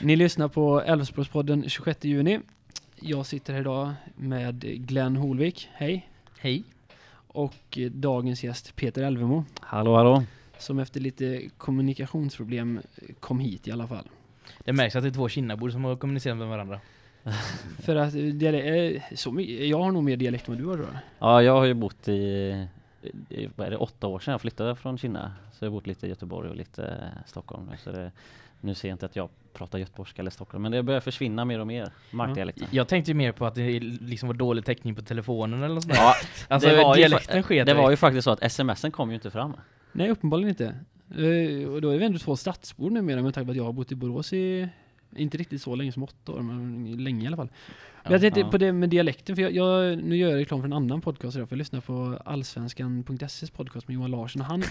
Ni lyssnar på Älvsborgspodden 26 juni. Jag sitter här idag med Glenn Holvik, hej. Hej. Och eh, dagens gäst Peter Elvemo, Hallå, hallå. som efter lite kommunikationsproblem eh, kom hit i alla fall. Det märks att det är två kinnabor som har kommunicerat med varandra. För att eh, så, jag har nog mer dialekt än vad du har tror jag. Ja, jag har ju bott i, i vad är det, åtta år sedan jag flyttade från Kinna. Så jag har bott lite i Göteborg och lite Stockholm. Så det, nu ser jag inte att jag pratar göteborgska eller Stockholm, men det börjar försvinna mer och mer, markdialekten. Jag tänkte ju mer på att det liksom var dålig täckning på telefonen eller något sånt där. Ja, Alltså det var ju dialekten sket det var ju faktiskt så att smsen kom ju inte fram. Nej, uppenbarligen inte. Eh, och då är vi ändå två stadsbor numera med tanke på att jag har bott i Borås i, inte riktigt så länge som åtta år, men länge i alla fall. Men jag tänkte på det med dialekten, för jag, jag, nu gör jag reklam för en annan podcast idag, för jag lyssnar på allsvenskan.ses podcast med Johan Larsson, han,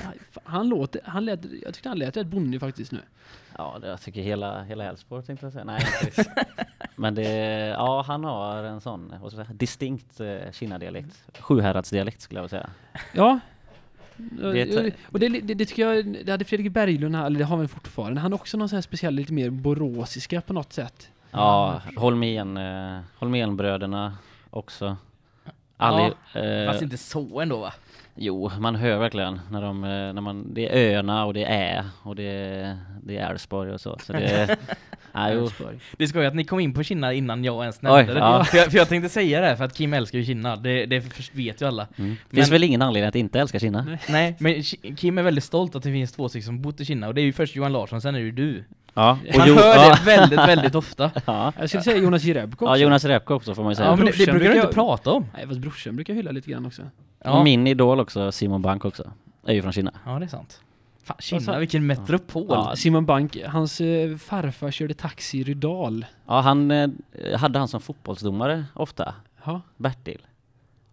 han låter, han lät, jag tyckte han lät rätt bonnig faktiskt nu. Ja, det, jag tycker hela, hela Älvsborg tänkte jag säga. Nej, inte. Men det, ja han har en sån, vad ska jag säga, distinkt eh, Kinna-dialekt. Sjuhäradsdialekt skulle jag vilja säga. Ja. Det och det, det, det tycker jag, det hade Fredrik Berglund, här, eller det har han fortfarande, han har också någon sån här speciell, lite mer boråsiska på något sätt. Ja, Holmén, eh, Holménbröderna också. Alli, eh, Fast inte så ändå va? Jo, man hör verkligen när de, eh, när man, det är öarna och det är Ä och det är, det är Älvsborg och så. Så det, ja, jo. Det ska ju att ni kom in på Kinna innan jag ens Oj, nämnde det. ja. För, jag, för jag tänkte säga det för att Kim älskar ju Kinna. Det, det vet ju alla. Mm. Men- Finns väl ingen anledning att inte älska Kinna? Nej. Men Ki- Kim är väldigt stolt att det finns två stycken som bott i Kinna. Och det är ju först Johan Larsson, sen är det ju du. Ja, Man Jo- hör ja. det väldigt, väldigt ofta. Ja. Jag skulle säga Jonas Jerebko ja, också. Jonas Repko också får man ju säga. Ja, men det, det brukar du inte prata om. Nej, fast brorsan brukar hylla lite grann också. Ja, Min idol också, Simon Bank också, är ju från Kinna. ja det är sant. Fan, sa- vilken metropol. Ja, Simon Bank, hans eh, farfar körde taxi i Rydal. Ja, han eh, hade han som fotbollsdomare ofta, Ja, Bertil.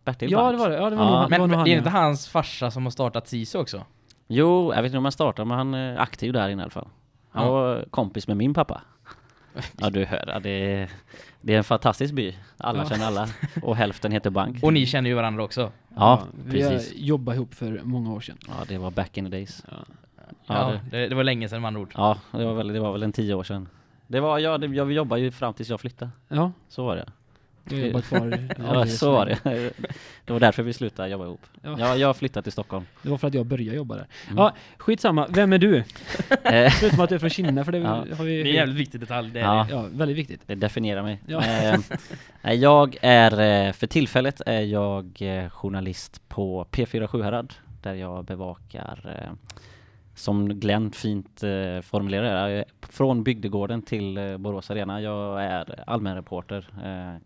Bertil ja Bank. det var det. Ja, det var Ja. nog, Men, var men han, är det ja. inte hans farsa som har startat SISU också? Jo, jag vet inte om han startar, men han är aktiv där inne i alla fall. Han Ja. var kompis med min pappa. Ja, du hör, ja, det är, det är en fantastisk by. Alla Ja. känner alla. Och hälften heter Bank. Och ni känner ju varandra också. Ja, vi har precis. jobbat ihop för många år sedan. Ja, det var back in the days. Ja. Ja, Ja, det, det, det var länge sedan andra ord. ja det, var väl, det var väl en tio år sedan. Det var, ja, det, jag jobbade ju fram tills jag flyttade. Ja, Så var det. Jag har jobbat kvar. Ja, så var det. Det var därför vi slutade jobba ihop. Ja. Ja, jag flyttade till Stockholm. Det var för att jag började jobba där. Mm. Ja, skitsamma. Vem är du? Eh, Förutom att du är från Kinna, för det Ja. har vi... Det är en jävligt viktig detalj. Det är Ja. det. Ja, väldigt viktigt. Det definierar mig. Ja. Eh, jag är, eh, för tillfället är jag journalist på P4 Sjuhärad där jag bevakar, eh, som Glenn fint eh, formulerar från bygdegården till eh, Borås Arena. Jag är allmänreporter eh,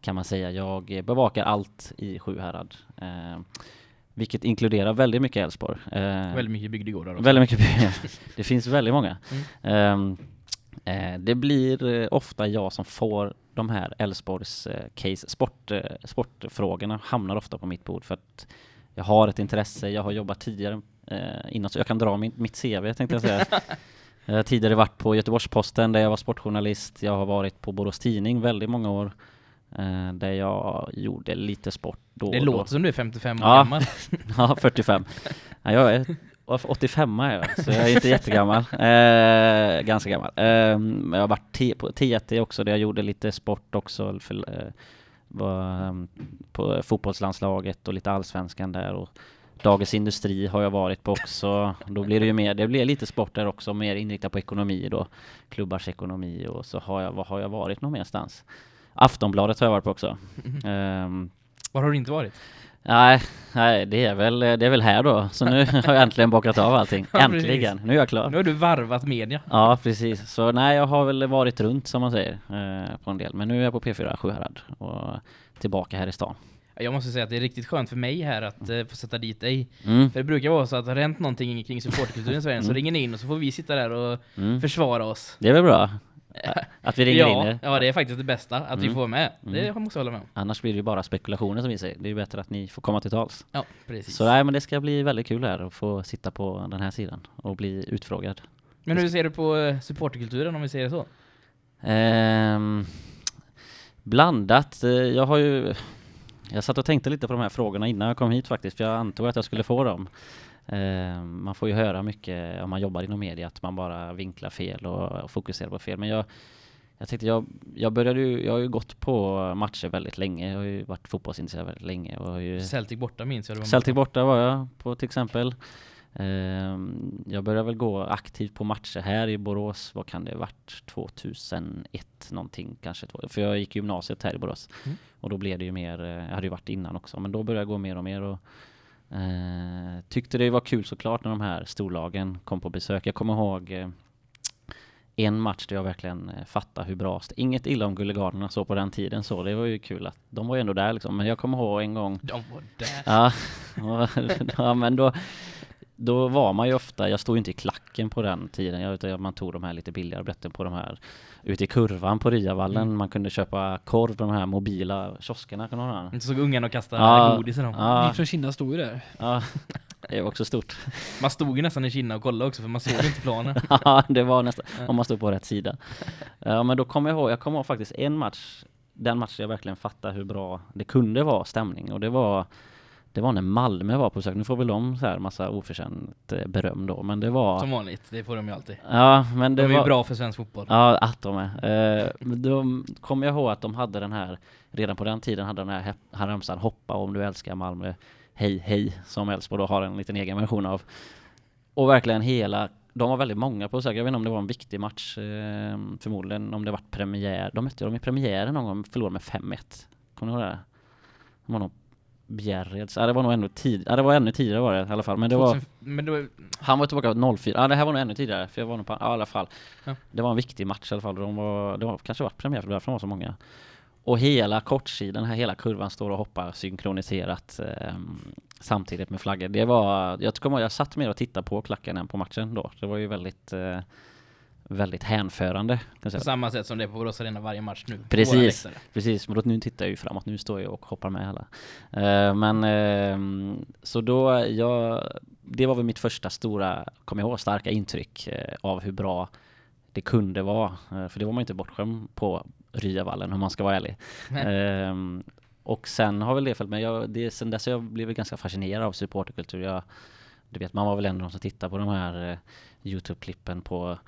kan man säga. Jag bevakar allt i Sjuhärad. Eh, vilket inkluderar väldigt mycket Älvsborg. Eh, Väldigt mycket bygdegårdar också. Väldigt mycket byar. Det finns väldigt många. Mm. Ehm, eh, det blir eh, ofta jag som får de här Älvsborgs case, sport, sportfrågorna hamnar ofta på mitt bord för att jag har ett intresse, jag har jobbat tidigare innan så jag kan dra min, mitt CV tänkte jag säga. Jag har tidigare varit på Göteborgs-Posten där jag var sportjournalist, jag har varit på Borås Tidning väldigt många år eh, där jag gjorde lite sport då Det och då. låter som du är 55 år Ja. gammal. Ja, 45. Ja, jag är 85 är jag, så jag är inte jättegammal. Eh, ganska gammal. Eh, jag har varit på T1 också, där jag gjorde lite sport också. För, eh, var, eh, på fotbollslandslaget och lite allsvenskan där. Och Dagens Industri har jag varit på också. Då blir det ju mer, det blir lite sport där också, mer inriktat på ekonomi då. Klubbars ekonomi och så har jag, vad har jag varit någonstans? Aftonbladet har jag varit på också. Ehm, Var har du inte varit? Nej, nej det, är väl, det är väl här då. Så nu har jag äntligen bockat av allting. Äntligen, nu är jag klar. Nu har du varvat media. Ja, precis. Så nej, jag har väl varit runt som man säger eh, på en del. Men nu är jag på P4 Sjuhärad och tillbaka här i stan. Jag måste säga att det är riktigt skönt för mig här att eh, få sätta dit dig. Mm, För det brukar vara så att har hänt någonting kring supportkulturen i Sverige så Mm. ringer ni in och så får vi sitta där och mm. försvara oss. Det är väl bra att vi ringer in ja, er. ja, det är faktiskt det bästa, att vi Mm. får vara med. Det Mm. måste jag hålla med om. Annars blir det ju bara spekulationer som vi säger. Det är ju bättre att ni får komma till tals. Ja, precis. Så nej, men det ska bli väldigt kul här att få sitta på den här sidan och bli utfrågad. Men hur ser du på eh, supporterkulturen om vi säger det så? Ehm, blandat. Eh, Jag har ju... Jag satt och tänkte lite på de här frågorna innan jag kom hit faktiskt, för jag antog att jag skulle få dem. Eh, man får ju höra mycket om man jobbar inom media att man bara vinklar fel och, och fokuserar på fel. Men jag, jag tänkte, jag, jag började ju, jag har ju gått på matcher väldigt länge. Jag har ju varit fotbollsintresserad väldigt länge. Och har ju, Celtic borta minns jag. Celtic borta var jag på till exempel. Ehm, jag började väl gå aktivt på matcher här i Borås, vad kan det ha varit? 2001 någonting kanske. För jag gick gymnasiet här i Borås. Mm. Och då blev det ju mer, eh, jag hade ju varit innan också, men då började jag gå mer och mer och eh, tyckte det var kul såklart när de här storlagen kom på besök. Jag kommer ihåg eh, en match där jag verkligen eh, fattade hur bra, inget illa om Gulliganerna så på den tiden så, det var ju kul att de var ju ändå där liksom. Men jag kommer ihåg en gång De var där. Ja, ja men då, då var man ju ofta, jag stod ju inte i klacken på den tiden, utan man tog de här lite billigare biljetten på de här ute i kurvan på Ryavallen, Mm. man kunde köpa korv på de här mobila kioskerna, kan du ha? Inte såg ungarna och kasta Ja, godis i dem. Vi Ja, från Kina stod ju där. ja, det var också stort. Man stod ju nästan i Kina och kollade också för man såg inte planen. Ja, det var nästan, om man stod på rätt sida. Ja, men då kommer jag ihåg, jag kommer ihåg faktiskt en match, den matchen jag verkligen fattade hur bra det kunde vara stämning, och det var det var när Malmö var på besök, nu får väl de så här massa oförtjänt eh, beröm då, men det var... Som vanligt, det får de ju alltid. Ja, men det De är ju var... bra för svensk fotboll. Ja, att de är. Eh, då kommer jag ihåg att de hade den här, redan på den tiden hade den här här ramsan Hoppa om du älskar Malmö, hej hej, som Elfsborg då har en liten egen version av. Och verkligen hela, de var väldigt många på besök, jag vet inte om det var en viktig match, eh, förmodligen om det var premiär, de mötte dem i premiären någon gång, förlorade med 5-1. Kommer ni ihåg det? Det var nog Bjärreds, ja det var nog ännu tid, ja det var ännu tidigare var det i alla fall, men det var 2000 Men då, han var tillbaka 04, ja det här var nog ännu tidigare, för jag var nog på, ja, i alla fall. Ja. Det var en viktig match i alla fall, de var, det var kanske var premiär för det var därför var så många. Och hela kortsidan, här hela kurvan står och hoppar synkroniserat ehm, samtidigt med flaggor. Det var, jag kommer jag satt mer och tittade på klacken än på matchen då. Det var ju väldigt, eh, väldigt hänförande. På samma sätt som det är på Borås Arena varje match nu. Precis. Precis, men då, nu tittar jag ju framåt, nu står jag och hoppar med alla. Eh, men ehm, så då, jag, det var väl mitt första stora, kommer jag ihåg, starka intryck eh, av hur bra det kunde vara. Eh, för det var man ju inte bortskämd på Ryavallen om man ska vara ärlig. Ehm, och sen har väl det följt med. Jag, det, sen dess har jag blivit ganska fascinerad av supporterkultur. Jag, du vet, man var väl ändå de som tittar på de här Youtube-klippen på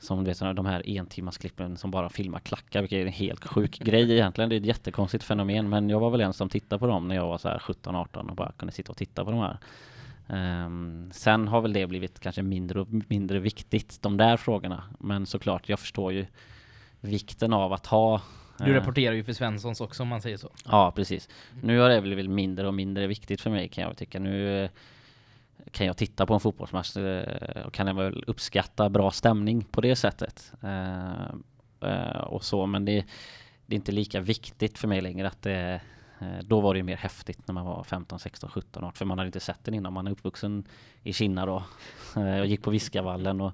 som du vet, de här entimmasklippen som bara filmar klackar, vilket är en helt sjuk grej egentligen. Det är ett jättekonstigt fenomen, men jag var väl en som tittade på dem när jag var så här 17-18 och bara kunde sitta och titta på de här. Ehm, sen har väl det blivit kanske mindre och mindre viktigt, de där frågorna. Men såklart, jag förstår ju vikten av att ha Du eh, rapporterar ju för Svenssons också om man säger så. Ja, precis. Nu har det blivit mindre och mindre viktigt för mig kan jag tycka. Nu eh, kan jag titta på en fotbollsmatch eh, och kan jag väl uppskatta bra stämning på det sättet. Eh, eh, och så, men det, det är inte lika viktigt för mig längre att det då var det ju mer häftigt när man var 15, 16, 17 år. För man hade inte sett den innan. Man är uppvuxen i Kinna då. Jag gick på Viskavallen och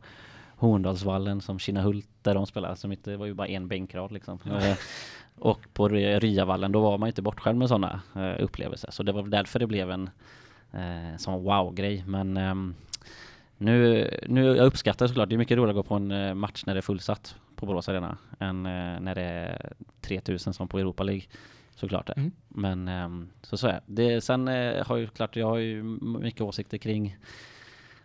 Horndalsvallen som Kinnahult där de spelade. Som inte, det var ju bara en bänkrad liksom. Och på Ry- Ryavallen då var man ju inte bortskämd med sådana upplevelser. Så det var därför det blev en eh, sån wow-grej. Men ehm, nu, nu jag uppskattar såklart, det är mycket roligare att gå på en eh, match när det är fullsatt på Borås Arena än eh, när det är 3000 som på Europa League. Såklart det. Mm. Men ehm, så så är det. Sen eh, har ju klart, jag har ju mycket åsikter kring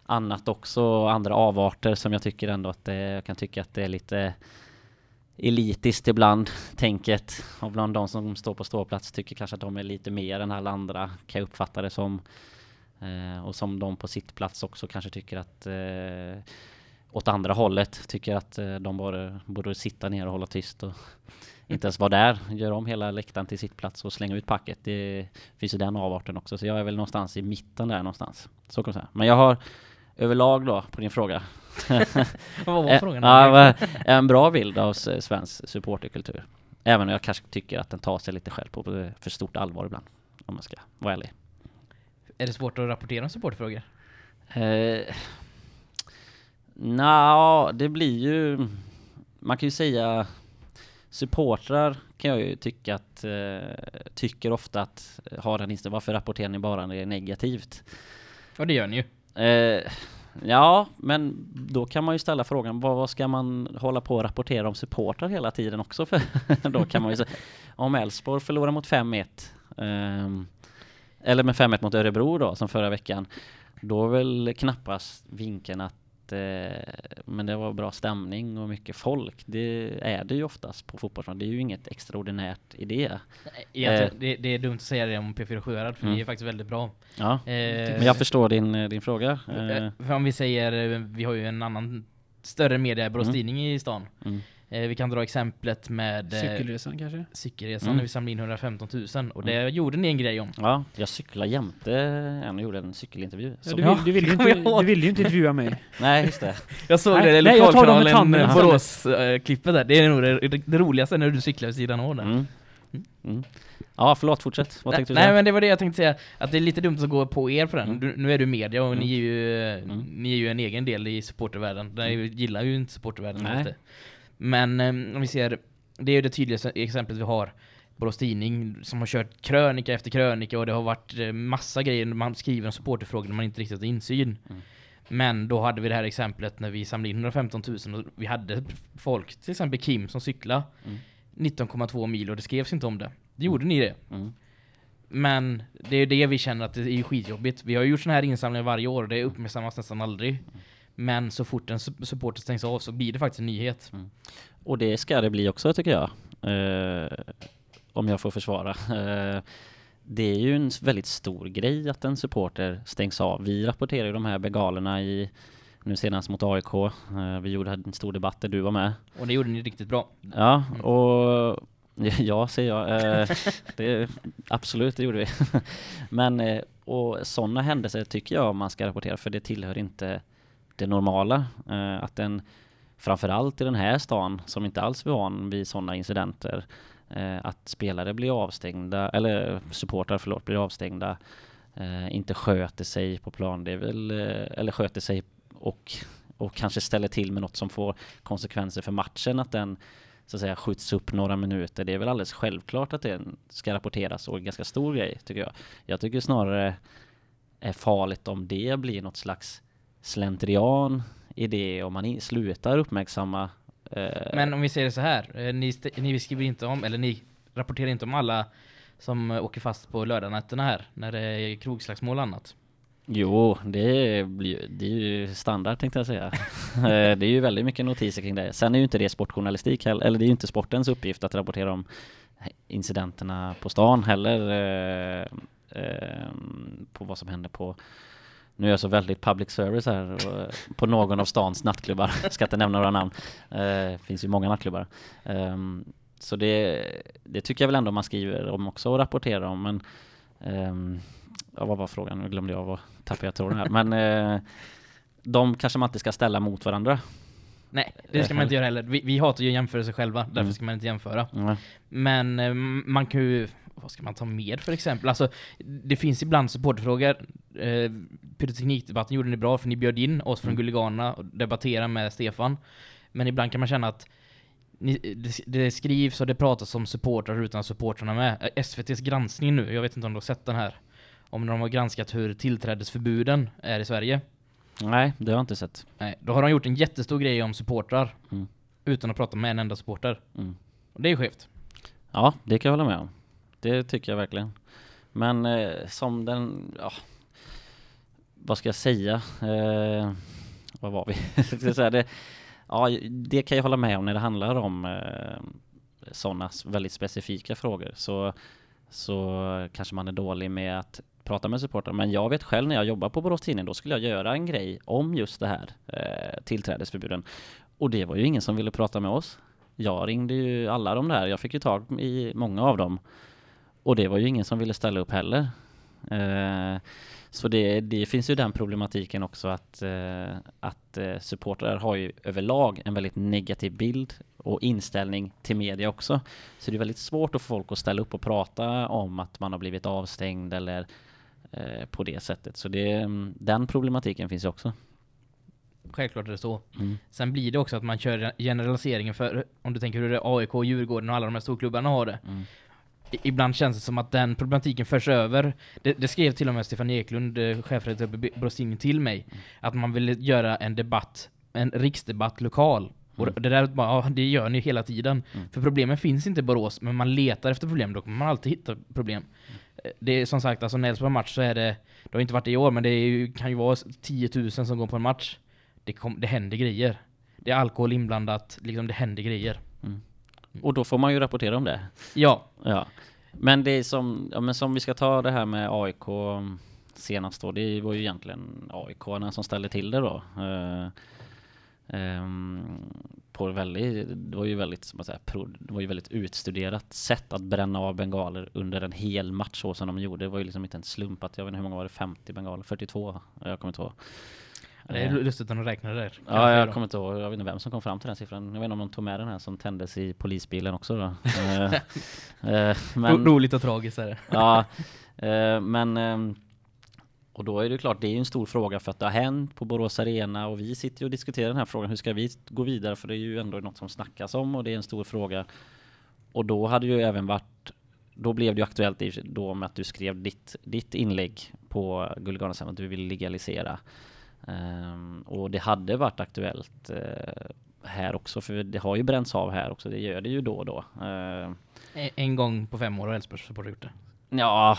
annat också, andra avarter som jag tycker ändå att det, jag kan tycka att det är lite elitiskt ibland, tänket. Och bland de som står på ståplats tycker kanske att de är lite mer än alla andra, kan jag uppfatta det som. Eh, och som de på sitt plats också kanske tycker att eh, åt andra hållet, tycker att eh, de borde, borde sitta ner och hålla tyst och inte ens vara där, göra om hela läktaren till sitt plats och slänga ut packet. Det finns ju den avarten också, så jag är väl någonstans i mitten där någonstans. Så kan man säga. Men jag har överlag då, på din fråga, Vad var Eh, frågan? Ja, en bra bild av svensk supporterkultur. Även om jag kanske tycker att den tar sig lite själv på för stort allvar ibland. Om man ska vara ärlig. Är det svårt att rapportera om supportfrågor? Eh, Nja, det blir ju... Man kan ju säga... Supportrar kan jag ju tycka att... Eh, tycker ofta att... eh, Har den inställningen, varför rapporterar ni bara när det är negativt? Ja det gör ni ju. Eh, ja, men då kan man ju ställa frågan, vad, vad ska man hålla på och rapportera om supportrar hela tiden också för? då kan man ju säga, om Elfsborg förlorar mot 5-1, ehm, eller med 5-1 mot Örebro då, som förra veckan, då är väl knappast vinkeln att eh, men det var bra stämning och mycket folk. Det är det ju oftast på fotbollsplan. Det är ju inget extraordinärt i det. Egentligen, det, det är dumt att säga det om P4 Sjuhärad för Mm. det är faktiskt väldigt bra. Ja, Eh, men jag förstår din, eh, din fråga. Eh, Eh, För om vi säger, eh, vi har ju en annan större media, Borås Mm. I stan. mm. Eh, vi kan dra exemplet med eh, Cykelresan kanske? cykelresan Mm. när vi samlade in 115 000 och det gjorde ni en grej om. Ja, jag cyklade jämte en och gjorde en cykelintervju. Ja, du, vill, du, vill ju kommer inte, du vill ju inte intervjua mig. Nej, just det. Jag såg Nej, det i nej, jag tar dem med lokalkanalen eh. Borås-klippet där. Det är nog det, det roligaste när du cyklar vid sidan av där. Mm. Mm. Ja, förlåt, fortsätt. Vad Nej, tänkte du nej säga? men det var det jag tänkte säga, att det är lite dumt att gå på er på den. Mm. Du, nu är du media och Mm. ni är ju Mm. ni är ju en egen del i supportervärlden. Den är ju- gillar ju inte supportervärlden Nej. inte. Men eh, om vi ser, det är ju det tydligaste exemplet vi har. Borås Tidning som har kört krönika efter krönika och det har varit eh, massa grejer när man skriver om supporterfrågor när man inte riktigt har insyn. Mm. Men då hade vi det här exemplet när vi samlade in 115 000 och vi hade folk, till exempel Kim som cyklade Mm. 19,2 mil och det skrevs inte om det. Det gjorde ni det. Mm. Men det är det vi känner att det är skitjobbigt. Vi har gjort såna här insamlingar varje år och det uppmärksammas nästan aldrig. Men så fort en su- supporter stängs av så blir det faktiskt en nyhet. Och det ska det bli också tycker jag. Eh, om jag får försvara. Eh, det är ju en väldigt stor grej att en supporter stängs av. Vi rapporterar ju de här begalerna i nu senast mot AIK. Eh, vi gjorde en stor debatt där du var med. Och det gjorde ni riktigt bra. Ja, och ja, säger jag. Eh, det, absolut, det gjorde vi. Men, eh, och sådana händelser tycker jag man ska rapportera för det tillhör inte det normala. Eh, att den framförallt i den här stan som inte alls är van vid sådana incidenter, eh, att spelare blir avstängda, eller supportrar förlåt, blir avstängda, eh, inte sköter sig på plan, det är väl, eh, eller sköter sig och, och kanske ställer till med något som får konsekvenser för matchen, att den så att säga skjuts upp några minuter. Det är väl alldeles självklart att det ska rapporteras och en ganska stor grej tycker jag. Jag tycker snarare är farligt om det blir något slags slentrian i det om man slutar uppmärksamma eh, Men om vi säger det så här. eh, Ni, ni skriver inte om, eller ni rapporterar inte om alla som eh, åker fast på lördagnätterna här. När det är krogslagsmål och annat. Jo, det, blir, det är ju standard tänkte jag säga. Eh, det är ju väldigt mycket notiser kring det. Sen är ju inte det sportjournalistik heller, eller det är ju inte sportens uppgift att rapportera om incidenterna på stan heller. Eh, eh, på vad som händer på nu är jag så väldigt public service här och, eh, på någon av stans nattklubbar. Ska inte nämna några namn. Eh, finns ju många nattklubbar. Ehm, så det, det tycker jag väl ändå man skriver om också och rapporterar om. Men ehm, ja, vad var frågan? Nu glömde jag vad tappade jag tråden här. Men eh, de kanske man inte ska ställa mot varandra. Nej, det ska man inte göra heller. Vi, vi hatar ju att jämföra sig själva, därför Mm. ska man inte jämföra. Mm. Men man kan ju, vad ska man ta med för exempel? Alltså, det finns ibland supporterfrågor. Eh, pyroteknikdebatten gjorde ni bra, för ni bjöd in oss från Mm. Gulligana och debattera med Stefan. Men ibland kan man känna att ni, det, det skrivs och det pratas om supportrar utan supportrarna med. Eh, SVTs granskning nu, jag vet inte om du har sett den här. Om de har granskat hur tillträdesförbuden är i Sverige. Nej, det har jag inte sett. Nej, då har de gjort en jättestor grej om supportrar. Mm. Utan att prata med en enda supporter. Mm. Och det är skevt. Ja, det kan jag hålla med om. Det tycker jag verkligen. Men eh, som den, ja, vad ska jag säga? Eh, vad var vi? Ska säga det, ja, det kan jag hålla med om när det handlar om eh, sådana väldigt specifika frågor. Så, så kanske man är dålig med att prata med supportrar. Men jag vet själv när jag jobbar på Borås Tidning, då skulle jag göra en grej om just det här eh, tillträdesförbuden. Och det var ju ingen som ville prata med oss. Jag ringde ju alla de där, jag fick ju tag i många av dem. Och det var ju ingen som ville ställa upp heller. Eh, så det, det finns ju den problematiken också att, eh, att eh, supportrar har ju överlag en väldigt negativ bild och inställning till media också. Så det är väldigt svårt att få folk att ställa upp och prata om att man har blivit avstängd eller eh, på det sättet. Så det, mm, den problematiken finns ju också. Självklart är det så. Mm. Sen blir det också att man kör generaliseringen för, om du tänker hur det är AIK, Djurgården och alla de här storklubbarna har det. Mm. Ibland känns det som att den problematiken förs över. Det, det skrev till och med Stefan Eklund, eh, chefredaktör på Borås Tidning, till mig. Att man ville göra en debatt, en riksdebatt lokal. Och Mm. det där, bara, ja, det gör ni hela tiden. Mm. För problemen finns inte i Borås, men man letar efter problem, då kommer man alltid hitta problem. Eh, Det är som sagt, alltså när på en match så är det, det har inte varit i år, men det ju, kan ju vara 10 000 som går på en match. Det, kom, det händer grejer. Det är alkohol inblandat, liksom det händer grejer. Och då får man ju rapportera om det. Ja, Ja. Men det är som, ja, men som vi ska ta det här med AIK senast då, det var ju egentligen AIK som ställde till det då. Eh, ehm, på väldigt, det var ju väldigt, som man säger, pro, det var ju väldigt utstuderat sätt att bränna av bengaler under en hel match så som de gjorde. Det var ju liksom inte en slump att, jag vet inte hur många var det, 50 bengaler? 42? Jag kommer inte ihåg. Det är Eh, lustigt när de räknar det där. kan Ja, jag kommer inte ihåg. Jag vet inte vem som kom fram till den siffran. Jag vet inte om de tog med den här som tändes i polisbilen också då. Eh, eh, men, Ro- Roligt och tragiskt är det. ja, men ehm, och då är det klart, det är en stor fråga för att det har hänt på Borås Arena och vi sitter och diskuterar den här frågan. Hur ska vi gå vidare? För det är ju ändå något som snackas om och det är en stor fråga. Och då hade ju även varit då blev det ju aktuellt då med att du skrev ditt, ditt inlägg på Guldgalan att du vill legalisera. Ehm, och det hade varit aktuellt eh, här också, för det har ju bränts av här också. Det gör det ju då och då. Ehm, En, en gång på fem år har Elfsborgs supportrar gjort det. Ja,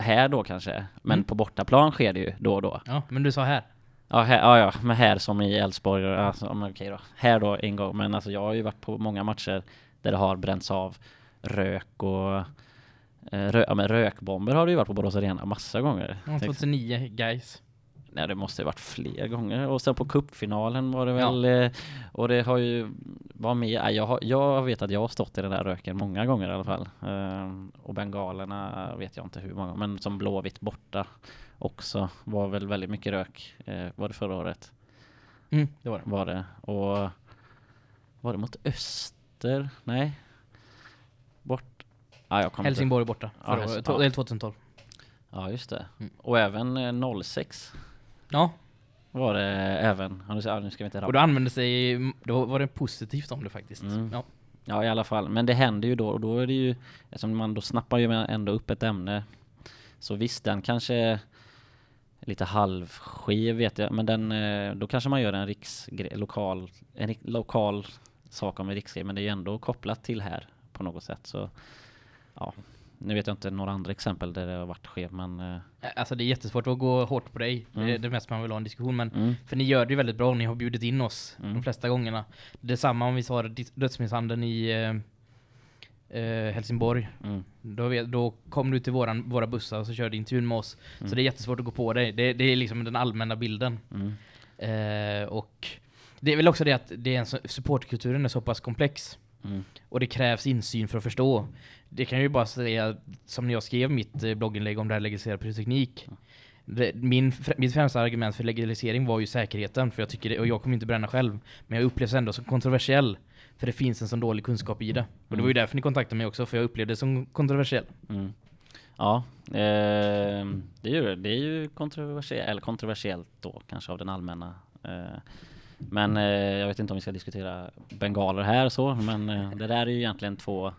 här då kanske. Men Mm. på bortaplan sker det ju då och då. Ja, men du sa här. Ja, här, ja, ja men här som i Elfsborg. Alltså, men okej då. Här då en gång. Men alltså jag har ju varit på många matcher där det har bränts av rök och eh, rö, ja, men rökbomber har det ju varit på Borås Arena massa gånger. Ja, 2009, guys. Nej, det måste ju varit fler gånger. Och sen på cupfinalen var det väl... eh, Och det har ju... Var med, jag, har, jag vet att jag har stått i den där röken många gånger i alla fall. Ehm, och bengalerna vet jag inte hur många. Men som Blåvitt borta också var väl väldigt mycket rök. Eh, var det förra året? Mm, det var det. Var det. Och... Var det mot Öster? Nej. Bort... Ja, jag Helsingborg borta. Ja, Förra året, ja. eller 2012. Ja, just det. Mm. Och även eh, 06 Ja, var det även. Nu ska ja, nu ska vi inte och då använde sig, då var det positivt om det faktiskt. Mm. Ja. Ja i alla fall, men det händer ju då och då är det ju Eftersom man då snappar ju ändå upp ett ämne Så visst den kanske Lite halvskev vet jag Men den, eh, då kanske man gör en riks lokal En lokal sak om en riksgrej Men det är ju ändå kopplat till här På något sätt så Ja Nu vet jag inte några andra exempel där det har varit skev men eh, Alltså det är jättesvårt att gå hårt på dig. Det är Mm. det mest man vill ha en diskussion. Men mm, För ni gör det ju väldigt bra, ni har bjudit in oss Mm. de flesta gångerna. Detsamma om vi tar dödsmisshandeln i eh, eh, Helsingborg. mm, Då, då kom du till våran, våra bussar och så körde intervjun med oss. Mm. Så det är jättesvårt att gå på dig. Det, det är liksom den allmänna bilden. mm, Eh, och det är väl också det att det är en supportkulturen är så pass komplex. Mm, Och det krävs insyn för att förstå. Det kan jag ju bara säga, som när jag skrev mitt eh, blogginlägg om det här legaliserad pyroteknik. Det, min, mitt främsta argument för legalisering var ju säkerheten, för jag tycker det, och jag kommer inte bränna själv, men jag upplevs ändå som kontroversiell. För det finns en sån dålig kunskap i det. Och det var ju därför ni kontaktade mig också, för jag upplevde det som kontroversiell. mm. Ja, ehm, det, är ju, det är ju kontroversiellt, eller kontroversiellt då kanske av den allmänna. Eh, men eh, jag vet inte om vi ska diskutera bengaler här så, men eh, det där är ju egentligen två,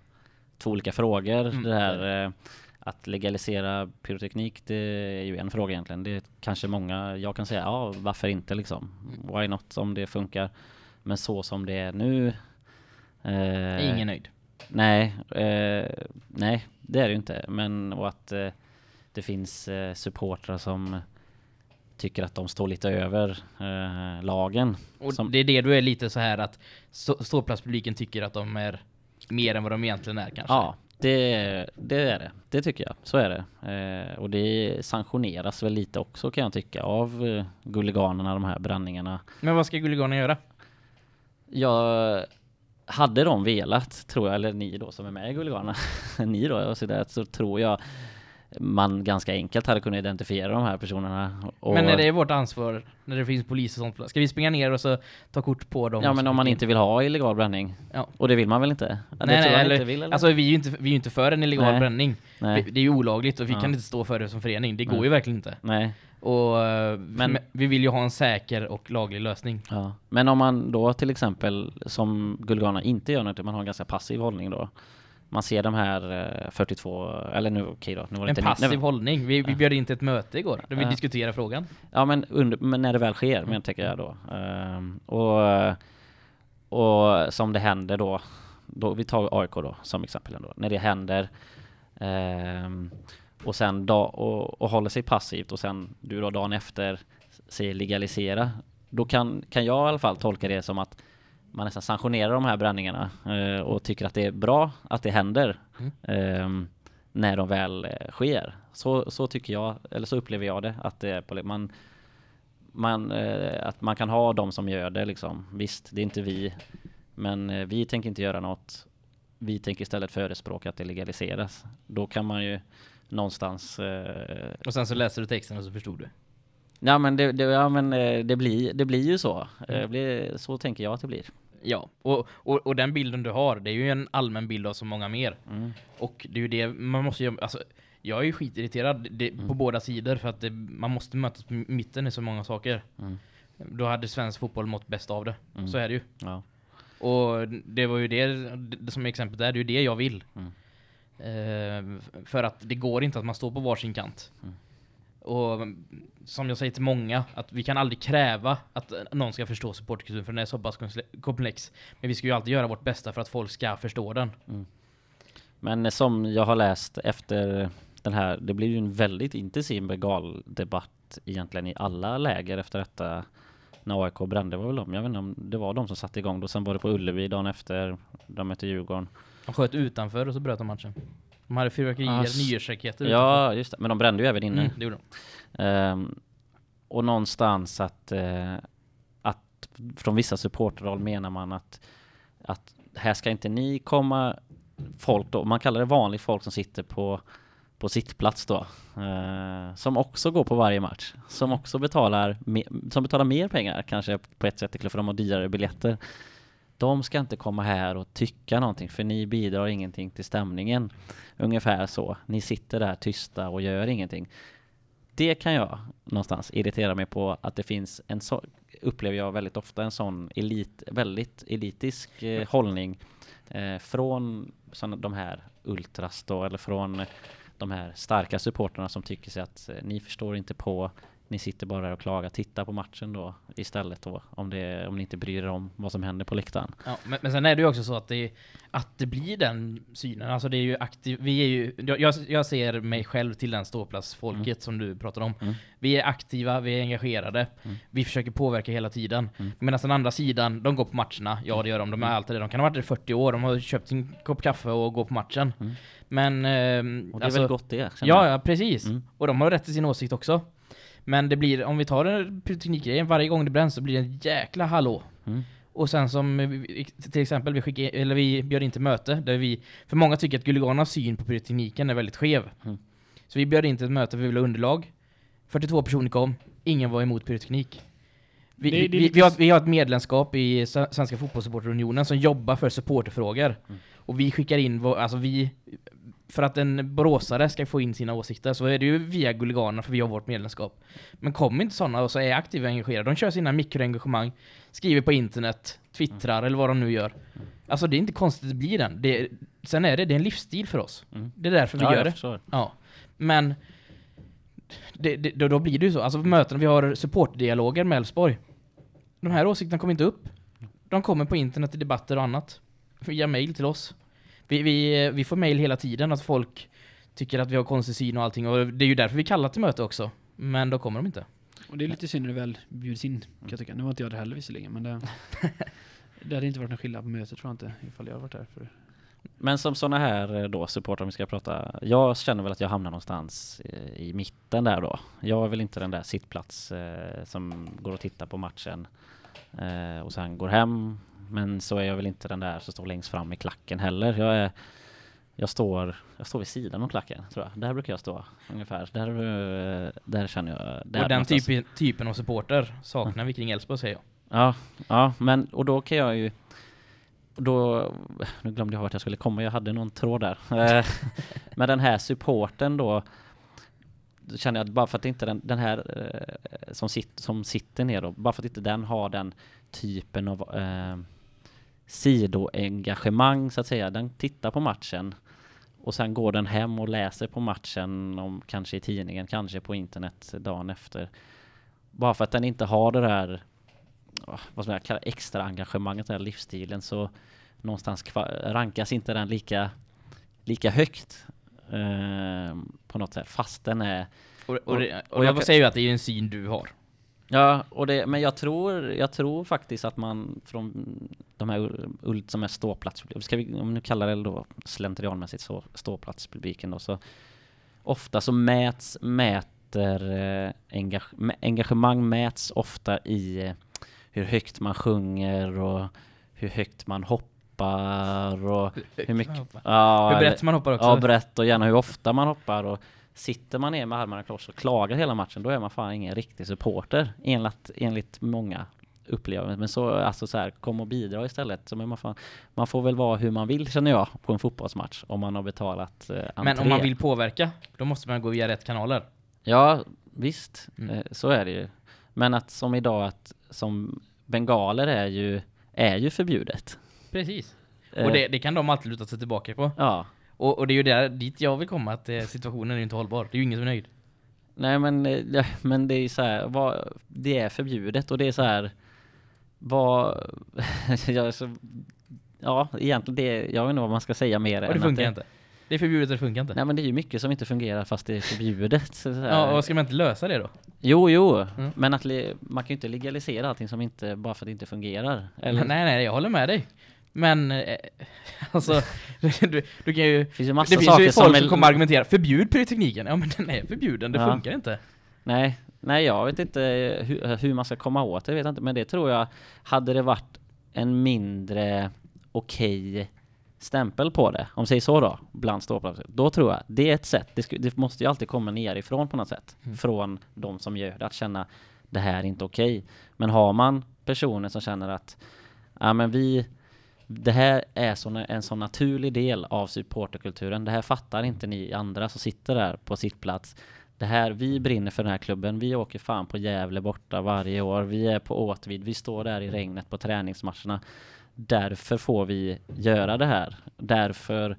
två olika frågor. Mm, det här eh, att legalisera pyroteknik, det är ju en fråga egentligen. Det är kanske många, jag kan säga ja, varför inte liksom? Why not om det funkar? Men så som det är nu eh, Ingen nöjd. Nej, eh, nej det är det ju inte. Men och att eh, det finns eh, supportrar som tycker att de står lite över eh, lagen. Och som, det är det du är lite så här att stå- ståplatspubliken tycker att de är mer än vad de egentligen är kanske. ja, det, det är det. Det tycker jag. Så är det. Eh, och det sanktioneras väl lite också kan jag tycka av eh, Gulliganerna, de här bränningarna. Men vad ska Gulliganerna göra? Jag hade de velat, tror jag, eller ni då som är med i Gulliganerna, ni då, så, där, så tror jag man ganska enkelt hade kunnat identifiera de här personerna. Och, Men är det vårt ansvar när det finns polis och sånt? Ska vi springa ner och så ta kort på dem? Ja men om man inte vill ha illegal bränning. Ja. Och det vill man väl inte? Ja, Nej, nej, eller, inte vill eller? Alltså vi är ju inte, vi är inte för en illegal Nej. bränning. nej, Det, det är ju olagligt och vi Ja. kan inte stå för det som förening. Det går Nej. ju verkligen inte. nej. Och eh, Men- vi vill ju ha en säker och laglig lösning. Ja. Men om man då till exempel som Gulliganerna inte gör något, man har en ganska passiv hållning då. Man ser de här eh, 42, eller nu okej då, nu var det En inte passiv nej, hållning. Vi, vi bjöd in till ett möte igår där vi Ja. diskuterade frågan. Ja men, under, men när det väl sker, Mm. men tänker jag då. Ehm, och, och som det händer då, då vi tar AIK då som exempel ändå, när det händer ehm, och sen då, och, och håller sig passivt och sen du då dagen efter säger legalisera, då kan, kan jag i alla fall tolka det som att man nästan sanktionerar de här bränningarna eh, och tycker att det är bra att det händer Mm. ehm, när de väl eh, sker. Så, så tycker jag, eller så upplever jag det, att det är man, man, eh, att man kan ha de som gör det liksom. Visst, det är inte vi, men eh, vi tänker inte göra något. Vi tänker istället förespråka att det legaliseras. Då kan man ju någonstans eh, Och sen så läser du texten och så förstod du. Ja men det, det, ja, men, eh, det, blir, det blir ju så. Eh, Mm. Blir, så tänker jag att det blir. Ja, och, och, och den bilden du har, det är ju en allmän bild av så många mer. Mm. Och det är ju det, man måste ju, alltså, jag är ju skitirriterad det, på båda sidor för att det, man måste mötas på mitten i så många saker. Mm. Då hade svensk fotboll mått bäst av det. Mm. Så är det ju. Ja. Och det var ju det, det som exemplet är, det är ju det jag vill. Mm. Eh, för att det går inte att man står på varsin kant. Mm. Och som jag säger till många, att vi kan aldrig kräva att någon ska förstå supportkulturen för den är så pass komplex. Men vi ska ju alltid göra vårt bästa för att folk ska förstå den. Men eh, som jag har läst efter den här, det blir ju en väldigt intensiv legaldebatt egentligen i alla läger efter detta. När AIK brände var väl de, jag vet inte om det var de som satte igång då. Sen var det på Ullevi dagen efter, de mötte Djurgården. De sköt utanför och så bröt de matchen. De hade fyrverkerier, Ass- nyårsraketer. Ja, just det. Men de brände ju även inne. Mm, det gjorde de. Ehm, och någonstans att, eh, att från vissa supporterhåll menar man att, att här ska inte ni komma folk då, man kallar det vanligt folk som sitter på, på sittplats då, eh, som också går på varje match, som också betalar, som betalar mer pengar kanske på ett sätt för de har dyrare biljetter. De ska inte komma här och tycka någonting för ni bidrar ingenting till stämningen. Ungefär så. Ni sitter där tysta och gör ingenting det kan jag någonstans irritera mig på att det finns en så upplever jag väldigt ofta en sån elit, väldigt elitisk eh, hållning eh, från såna, de här ultras då, eller från de här starka supporterna som tycker sig att eh, ni förstår inte på ni sitter bara där och klagar, titta på matchen då istället då om, det, om ni inte bryr er om vad som händer på läktaren. Ja, men, men sen är det ju också så att det, att det blir den synen. Alltså det är ju aktiv, vi är ju, jag, jag ser mig själv till den ståplatsfolket som du pratar om. Mm. Vi är aktiva, vi är engagerade, Mm. vi försöker påverka hela tiden. Mm. Medan den andra sidan, de går på matcherna, ja det gör de, de är alltid det. De kan ha varit där i 40 år, de har köpt sin kopp kaffe och går på matchen. Mm. Men... ehm, Och det är alltså- väl gott det? Ja, ja, precis. Mm. Och de har rätt till sin åsikt också. Men det blir, om vi tar den pyroteknikgrejen, varje gång det bränns så blir det en jäkla hallå. Mm. Och sen som, till exempel, vi, skickar, eller vi bjöd in till möte där vi, för många tycker att Guliganas syn på pyrotekniken är väldigt skev. Mm. Så vi bjöd in till ett möte, vi ville ha underlag. 42 personer kom, ingen var emot pyroteknik. Vi, Det- det vi, vi, har, vi har ett medlemskap i Sve- Svenska Fotbollssupporterunionen som jobbar för supporterfrågor. Mm. Och vi skickar in, alltså vi, för att en boråsare ska få in sina åsikter så är det ju via Guliganerna för vi har vårt medlemskap. Men kommer inte sådana och så är aktiva och engagerade, de kör sina mikroengagemang, skriver på internet, twittrar eller vad de nu gör. Alltså det är inte konstigt att det blir den. Det, sen är det, det är en livsstil för oss. Mm. Det är därför vi Ja, gör det. förstår. Ja. Men det, det, då, då blir det ju så. Alltså på möten, vi har supportdialoger med Elfsborg. De här åsikterna kommer inte upp. De kommer på internet i debatter och annat. Via mail till oss. Vi, vi, vi får mail hela tiden att folk tycker att vi har konstig syn och allting. Och det är ju därför vi kallar till möte också. Men då kommer de inte. Och det är lite synd när det väl bjuds in, kan jag tycka. Nu var inte jag där heller visserligen, men det, det hade inte varit någon skillnad på mötet tror jag inte, ifall jag hade varit där. För. Men som sådana här eh, då, supportrar om vi ska prata, jag känner väl att jag hamnar någonstans eh, i mitten där då. Jag är väl inte den där sittplats eh, som går och tittar på matchen eh, och sen går hem. Men så är jag väl inte den där som står längst fram i klacken heller. Jag är jag står, jag står vid sidan om klacken, tror jag. Där brukar jag stå, ungefär. Där, eh, där känner jag... Där och den typen, typen av supporter saknar vi kring Elfsborg säger jag. Ja, ja, men och då kan jag ju då, nu glömde jag vart jag skulle komma, jag hade någon tråd där. Eh, Men den här supporten då, då känner jag att bara för att inte den, den här eh, som, sit, som sitter ner då, bara för att inte den har den typen av eh, sidoengagemang så att säga, den tittar på matchen och sen går den hem och läser på matchen, om, kanske i tidningen, kanske på internet dagen efter. Bara för att den inte har det där vad ska man kalla extra engagemanget, den här livsstilen så någonstans rankas inte den lika, lika högt eh, på något sätt fast den är Och, och, Och- och jag jag säger ju att det är en syn du har. Ja, och det, men jag tror, jag tror faktiskt att man från de här ult som är ståplats, ska vi, om nu kallar det då slentrianmässigt så ståplatspubliken då, så ofta så mäts, mäter eh, engage, engagemang mäts ofta i eh, hur högt man sjunger och hur högt man hoppar och hur mycket, ja, Hur brett man hoppar också. Ja, brett och gärna hur ofta man hoppar och sitter man ner med armarna kors och klagar hela matchen då är man fan ingen riktig supporter enligt, enligt många upplever men så alltså så här kom och bidra istället så men man, fan, man får väl vara hur man vill känner jag på en fotbollsmatch om man har betalat eh, entré. Men om man vill påverka, då måste man gå via rätt kanaler. Ja, visst. Mm. Eh, så är det ju. Men att som idag att som bengaler är ju är ju förbjudet. Precis. Eh, Och det, det kan de alltid luta sig tillbaka på. Ja. Och, och det är ju där dit jag vill komma, att eh, situationen är inte hållbar. Det är ju ingen som är nöjd. Nej men, eh, ja, men det är så här, vad, det är förbjudet och det är så här vad, är så, ja egentligen det, jag vet inte vad man ska säga mer Och det funkar inte. Det är förbjudet och det funkar inte. Nej men det är ju mycket som inte fungerar fast det är förbjudet. Så så. Ja, och ska man inte lösa det då? Jo, jo, Mm. men att man kan ju inte legalisera allting som inte, bara för att det inte fungerar. Eller, Nej, nej, jag håller med dig. Men, eh, alltså, du, du kan ju... finns ju massa Det finns saker ju folk som, är- kommer argumentera, förbjud pyrotekniken. Ja men den är förbjuden, det Ja. funkar inte. Nej, nej jag vet inte hur, hur man ska komma åt det, vet inte. Men det tror jag, hade det varit en mindre okej stämpel på det, om säger så då, bland ståplatser, då tror jag det är ett sätt, det, det måste ju alltid komma nerifrån på något sätt, Mm. från de som gör det, att känna det här är inte okej. Men har man personer som känner att ja men vi det här är så, en så naturlig del av supporterkulturen. Det här fattar inte ni andra som sitter där på sitt plats. Det här, vi brinner för den här klubben. Vi åker fan på Gävle borta varje år. Vi är på Åtvid. Vi står där i regnet på träningsmatcherna. Därför får vi göra det här. Därför,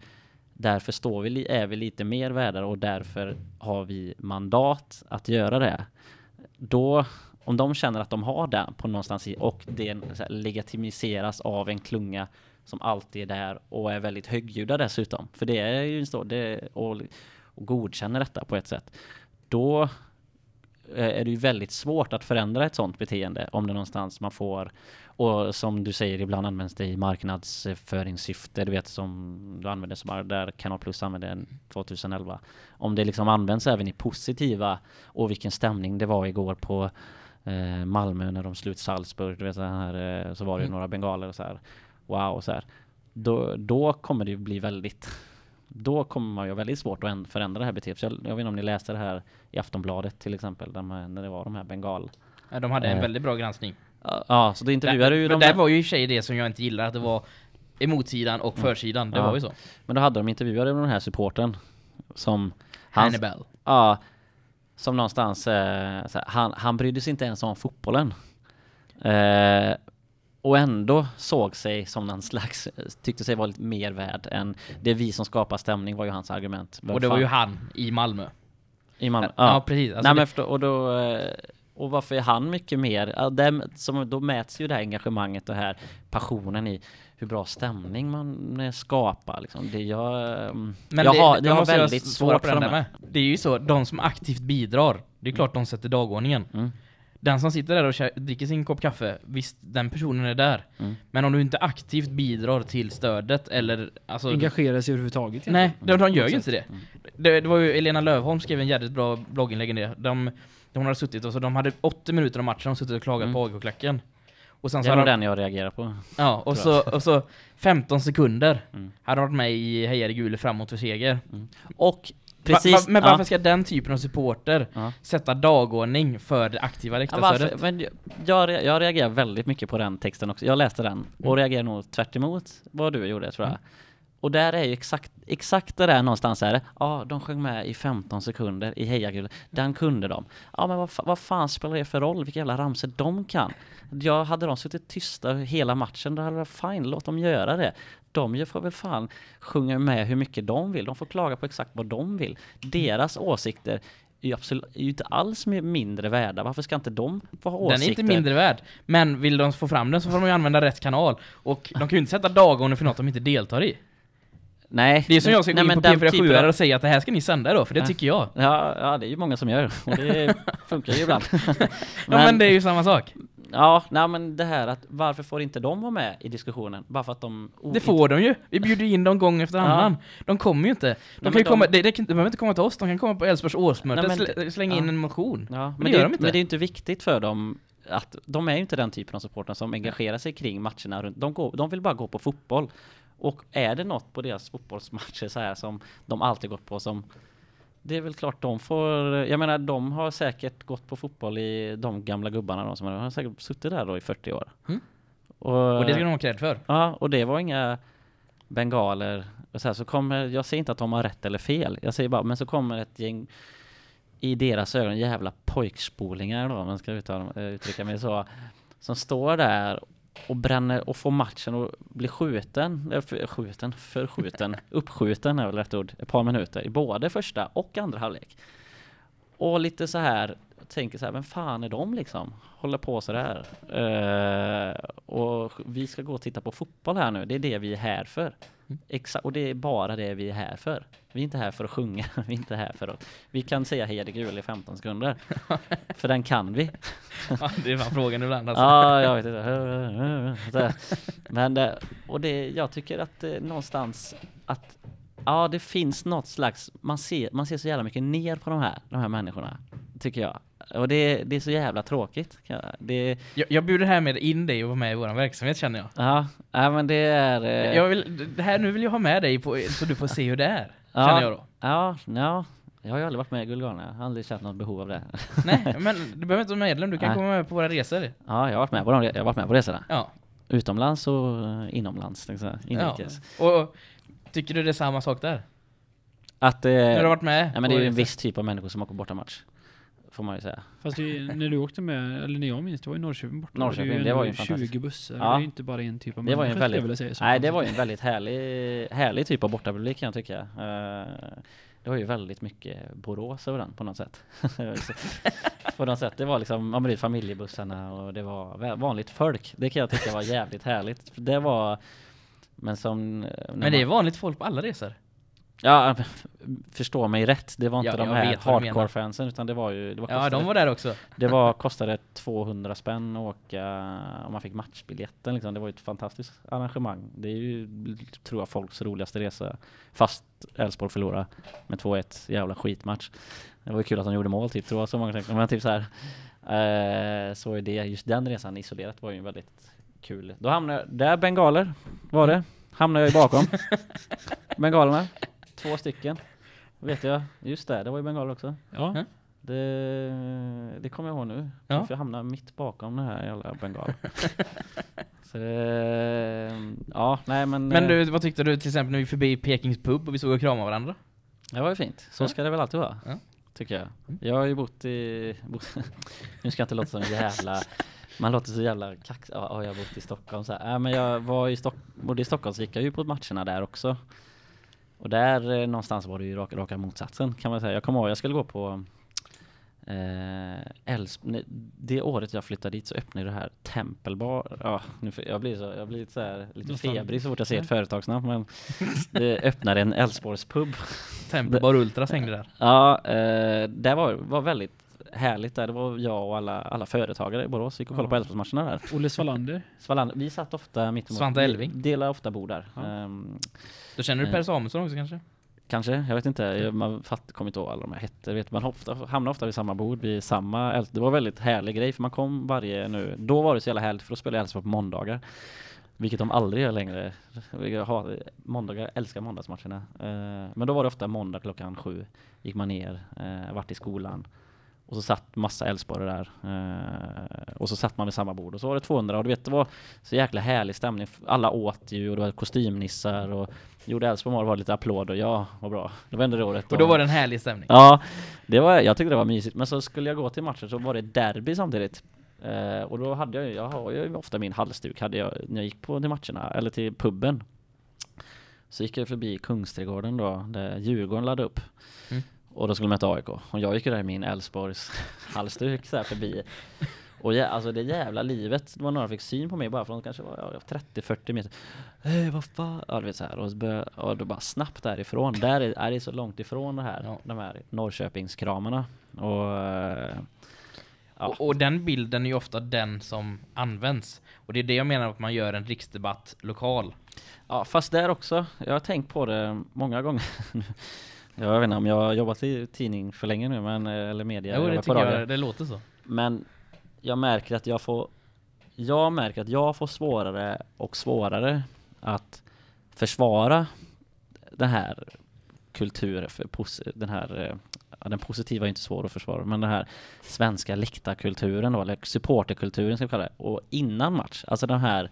därför står vi, är vi lite mer värda och därför har vi mandat att göra det. Då, om de känner att de har det på någonstans i, och det så här, legitimiseras av en klunga som alltid är där och är väldigt högljudda dessutom. För det är ju en stor, det, och, och godkänner detta på ett sätt. Då eh, är det ju väldigt svårt att förändra ett sådant beteende om det någonstans man får och som du säger ibland används det i marknadsföringssyfte du vet som du använder som där Kanal Plus använde 2011 om det liksom används även i positiva och vilken stämning det var igår på eh, Malmö när de slut Salzburg du vet så här eh, så var det ju Mm. några bengaler och så här wow och så här då, då kommer det ju bli väldigt då kommer man ju väldigt svårt att änd- förändra det här beteendet. Jag, jag vet inte om ni läste det här i Aftonbladet till exempel, här, när det var de här bengal. Ja, de hade en Eh. väldigt bra granskning. Ja, så då intervjuade ju de här, var ju i sig det som jag inte gillar, att det var emotsidan och försidan. Det Ja. var ju så. men då hade de intervjuade den här supporten som han, Hannibal. ja, som någonstans, eh, så här, han, han brydde sig inte ens om fotbollen. Eh, och ändå såg sig som någon slags, tyckte sig vara lite mer värd än det vi som skapar stämning var ju hans argument. Och det var ju han i Malmö. i Malmö. Ja, precis. Alltså Nej, men och då eh, och varför är han mycket mer, ja, där, som, då mäts ju det här engagemanget och här passionen i hur bra stämning man eh, skapar liksom. Det jag, mm, men jag det, har, det jag har måste väldigt svårt för den de där här. med. Det är ju så, de som aktivt bidrar, det är klart de sätter dagordningen. Mm. Den som sitter där och dricker sin kopp kaffe, visst, den personen är där. Mm. Men om du inte aktivt bidrar till stödet eller alltså, Engagera sig överhuvudtaget. Nej, de, de gör ju inte det. Mm. det. Det var ju Elena Lövholm skrev en jävligt bra blogginlägg i det. De, de hade suttit och så de hade 80 minuter av matchen, de suttit och klagat Mm. på AIK-klacken. Och sen Det är nog de, den jag reagerar på. ja, och så, och så 15 sekunder Mm. hade de varit med i Hejade Gule framåt för seger. Och Va, precis... va, men varför ja, ska den typen av supporter Ja. sätta dagordning för det aktiva Ja, läktarstödet? varför? Men jag, jag, reagerar väldigt mycket på den texten också. Jag läste den och reagerar nog tvärt emot vad du gjorde tror jag. Mm. Och där är ju exakt, exakt det där någonstans är det. Ja, de sjöng med i 15 sekunder i Hejagull. Den kunde de. Ja, men vad, vad fan spelar det för roll vilka jävla ramsor de kan? Jag hade de suttit tysta hela matchen, då hade det varit fine, låt dem göra det. De får väl fan sjunga med hur mycket de vill. De får klaga på exakt vad de vill. Deras åsikter är ju, absolut, är ju inte alls mindre värda. Varför ska inte de få ha Den åsikter? är inte mindre värd. Men vill de få fram den så får de ju använda rätt kanal. Och de kan ju inte sätta dagordning för något de inte deltar i. Nej. Det är som jag ska gå nej, in men på den P4 typen 7 av- och säga att det här ska ni sända då, för det Ja. tycker jag. Ja, ja, det är ju många som gör. Och det funkar ju ibland. Ja men det är ju samma sak. Ja, nej men det här att varför får inte de vara med i diskussionen? Bara för att de... oh, Det får de ju. Vi bjuder in dem gång efter Ja. annan. De kommer ju inte. De men kan ju de- komma, det, det, kan- de behöver inte komma till oss, de kan komma på Älvsborgs årsmöte, Nej, men slä, det- slänga in ja. en motion. Ja, Men men, det det, gör de inte. men det är inte viktigt för dem att de är ju inte den typen av supportrar som engagerar sig kring matcherna. De, går, de vill bara gå på fotboll. Och är det något på deras fotbollsmatcher så här som de alltid gått på som det är väl klart de får, jag menar de har säkert gått på fotboll i de gamla gubbarna då, som har säkert suttit där då i 40 år. Mm. Och, Och det ska de ha cred för. Ja, och det var inga bengaler. Och så, här, så kommer, jag säger inte att de har rätt eller fel. Jag säger bara, men så kommer ett gäng i deras ögon jävla pojkspolingar då, om man ska uttrycka mig så. Som står där och bränner och får matchen och blir skjuten, för, skjuten, förskjuten, uppskjuten är väl rätt ord, ett par minuter i både första och andra halvlek. Och lite så här, tänker så här, vem fan är de liksom? Håller på så där. Eh, och vi ska gå och titta på fotboll här nu, det är det vi är här för. Exakt, och det är bara det vi är här för. Vi är inte här för att sjunga, vi är inte här för att... Vi kan säga hej det gul i 15 sekunder. för den kan vi. Ja, det är fan frågan ibland alltså. Ja, jag vet inte. Men, eh, och det, jag tycker att eh, någonstans att ja, det finns något slags, man ser, man ser så jävla mycket ner på de här, de här människorna, tycker jag. Och det, det är så jävla tråkigt. Det, Jag, jag bjuder här med in dig och vara med i vår verksamhet känner jag. ja, ja, men det är... eh, jag vill, det här, nu vill jag ha med dig på, så du får se hur det är. Ja. Känner jag då. Ja, ja. Jag har ju aldrig varit med i Guldgalan, jag har aldrig känt något behov av det. Nej, men du behöver inte vara medlem, du kan Nej. komma med på våra resor. Ja, jag har varit med på, de, jag har varit med på resorna. Ja. Utomlands och eh, inomlands, jag säga. ja. inrikes. Och tycker du det är samma sak där? Att, eh, När du har varit med? ja, men det är ju en viss typ av människor som åker bortamatch. Får man ju säga. Fast det, när du åkte med, eller när jag minns, det var ju Norrköping borta. Norrköping, det, det var ju ändå fantastiskt. 20 bussar. Ja. Det är ju inte bara en typ av Det var ju en människor, skulle jag väldigt- vilja säga. så. Nej, det var ju en väldigt härlig, härlig typ av bortapublik kan jag tycka. Eh, det var ju väldigt mycket Borås över den på något sätt. på något sätt. Det var liksom, ja men det familjebussarna och det var vanligt folk. Det kan jag tycka var jävligt härligt. Det var, men som... Men det är vanligt folk på alla resor. Ja, förstå mig rätt. Det var inte Ja, de här hardcore-fansen utan det var ju... Det var Ja, kostade, de var där också. det var, kostade 200 spänn att åka om man fick matchbiljetten liksom. Det var ju ett fantastiskt arrangemang. Det är ju, tror jag, folks roligaste resa. Fast Elfsborg förlorade med 2-1. Jävla skitmatch. Det var ju kul att de gjorde mål typ, tror jag så många tänkte. Men typ så här. Eh, så är det, just den resan isolerat var ju väldigt kul. Då hamnade jag, där bengaler var det. Hamnade jag ju bakom. Bengalerna. Två stycken. Vet jag. Just det, det var ju bengaler också. Ja. Mm. Det, det kommer jag ihåg nu. Ja. För jag hamnar mitt bakom den här jävla bengalen. Så det, ja, nej men. Men eh, du, vad tyckte du till exempel när vi förbi Pekings pub och vi såg och kramade varandra? Det var ju fint. Så Ja. ska det väl alltid vara. Ja. Tycker jag. Jag har ju bott i... Bott, nu ska jag inte låta som en jävla... Man låter så jävla kax. Ja, ja, jag har bott i Stockholm så här. Äh, men jag var i Stock, bodde i Stockholm så gick jag ju på matcherna där också. Och där eh, någonstans var det ju raka, raka motsatsen kan man säga. Jag kommer ihåg, jag skulle gå på eh, det året jag flyttade dit så öppnade det här Tempelbar. Ja, nu, jag blir så, jag blir lite, så här, lite febrig så fort jag ser ett företagsnamn. Men det öppnade en Älvsborgspub Tempelbar Ultras hängde där. Ja, eh, det var, var väldigt härligt där. Det var jag och alla, alla företagare i Borås gick och kollade på Ja. Älvsborgsmatcherna där. Olle Svalander. Svaland, vi satt ofta mitt emot. Svante Elving. Vi delade ofta bord där. Ja. Ehm, Då känner du Eh. Per Samuelsson också kanske? Kanske, jag vet inte. Jag, man fatt, kommer inte ihåg alla de här hette. Vet, man ofta, hamnade ofta vid samma bord, vid samma Det var väldigt härlig grej för man kom varje nu. Då var det så jävla härligt för då spelade Elfsborg på måndagar. Vilket de aldrig gör längre. Måndagar, älskar måndagsmatcherna. Eh, men då var det ofta måndag klockan sju. Gick man ner, eh, vart i skolan. Och så satt massa Älvsborg där. Eh, och så satt man vid samma bord. Och så var det 200 och du vet det var så jäkla härlig stämning. Alla åt ju och det var kostymnissar och gjorde Älvsborg mål var lite applåder. Ja, vad bra. Det var ändå det året. Och då var det en härlig stämning. Ja, det var, jag tyckte det var mysigt. Men så skulle jag gå till matchen så var det derby samtidigt. Eh, och då hade jag ju, jag har ju ofta min halsduk hade jag när jag gick på till matcherna, eller till puben. Så gick jag förbi Kungsträdgården då, där Djurgården laddade upp. Mm. Och då skulle de möta AIK. Och jag gick ju där i min Älvsborgs halsduk så här förbi. Och ja, alltså det jävla livet, det var några som fick syn på mig bara från kanske var ja, 30-40 meter. Hej vad fan? Ja du vet så här. Och, så började, och då bara snabbt därifrån. Där är, är det så långt ifrån det här, Ja. de här Norrköpingskramarna. Och Ja. Och, och den bilden är ju ofta den som används. Och det är det jag menar att man gör en riksdebatt lokal. Ja, fast där också. Jag har tänkt på det många gånger. jag vet inte om jag har jobbat i tidning för länge nu, men, eh, eller media. Jo, det tycker jag, det låter så. Men jag märker att jag får Jag märker att jag får svårare och svårare att försvara den här kulturen, den här eh, den positiva är inte svår att försvara, men den här svenska läktarkulturen då, eller supporterkulturen ska vi kalla det. Och innan match, alltså den här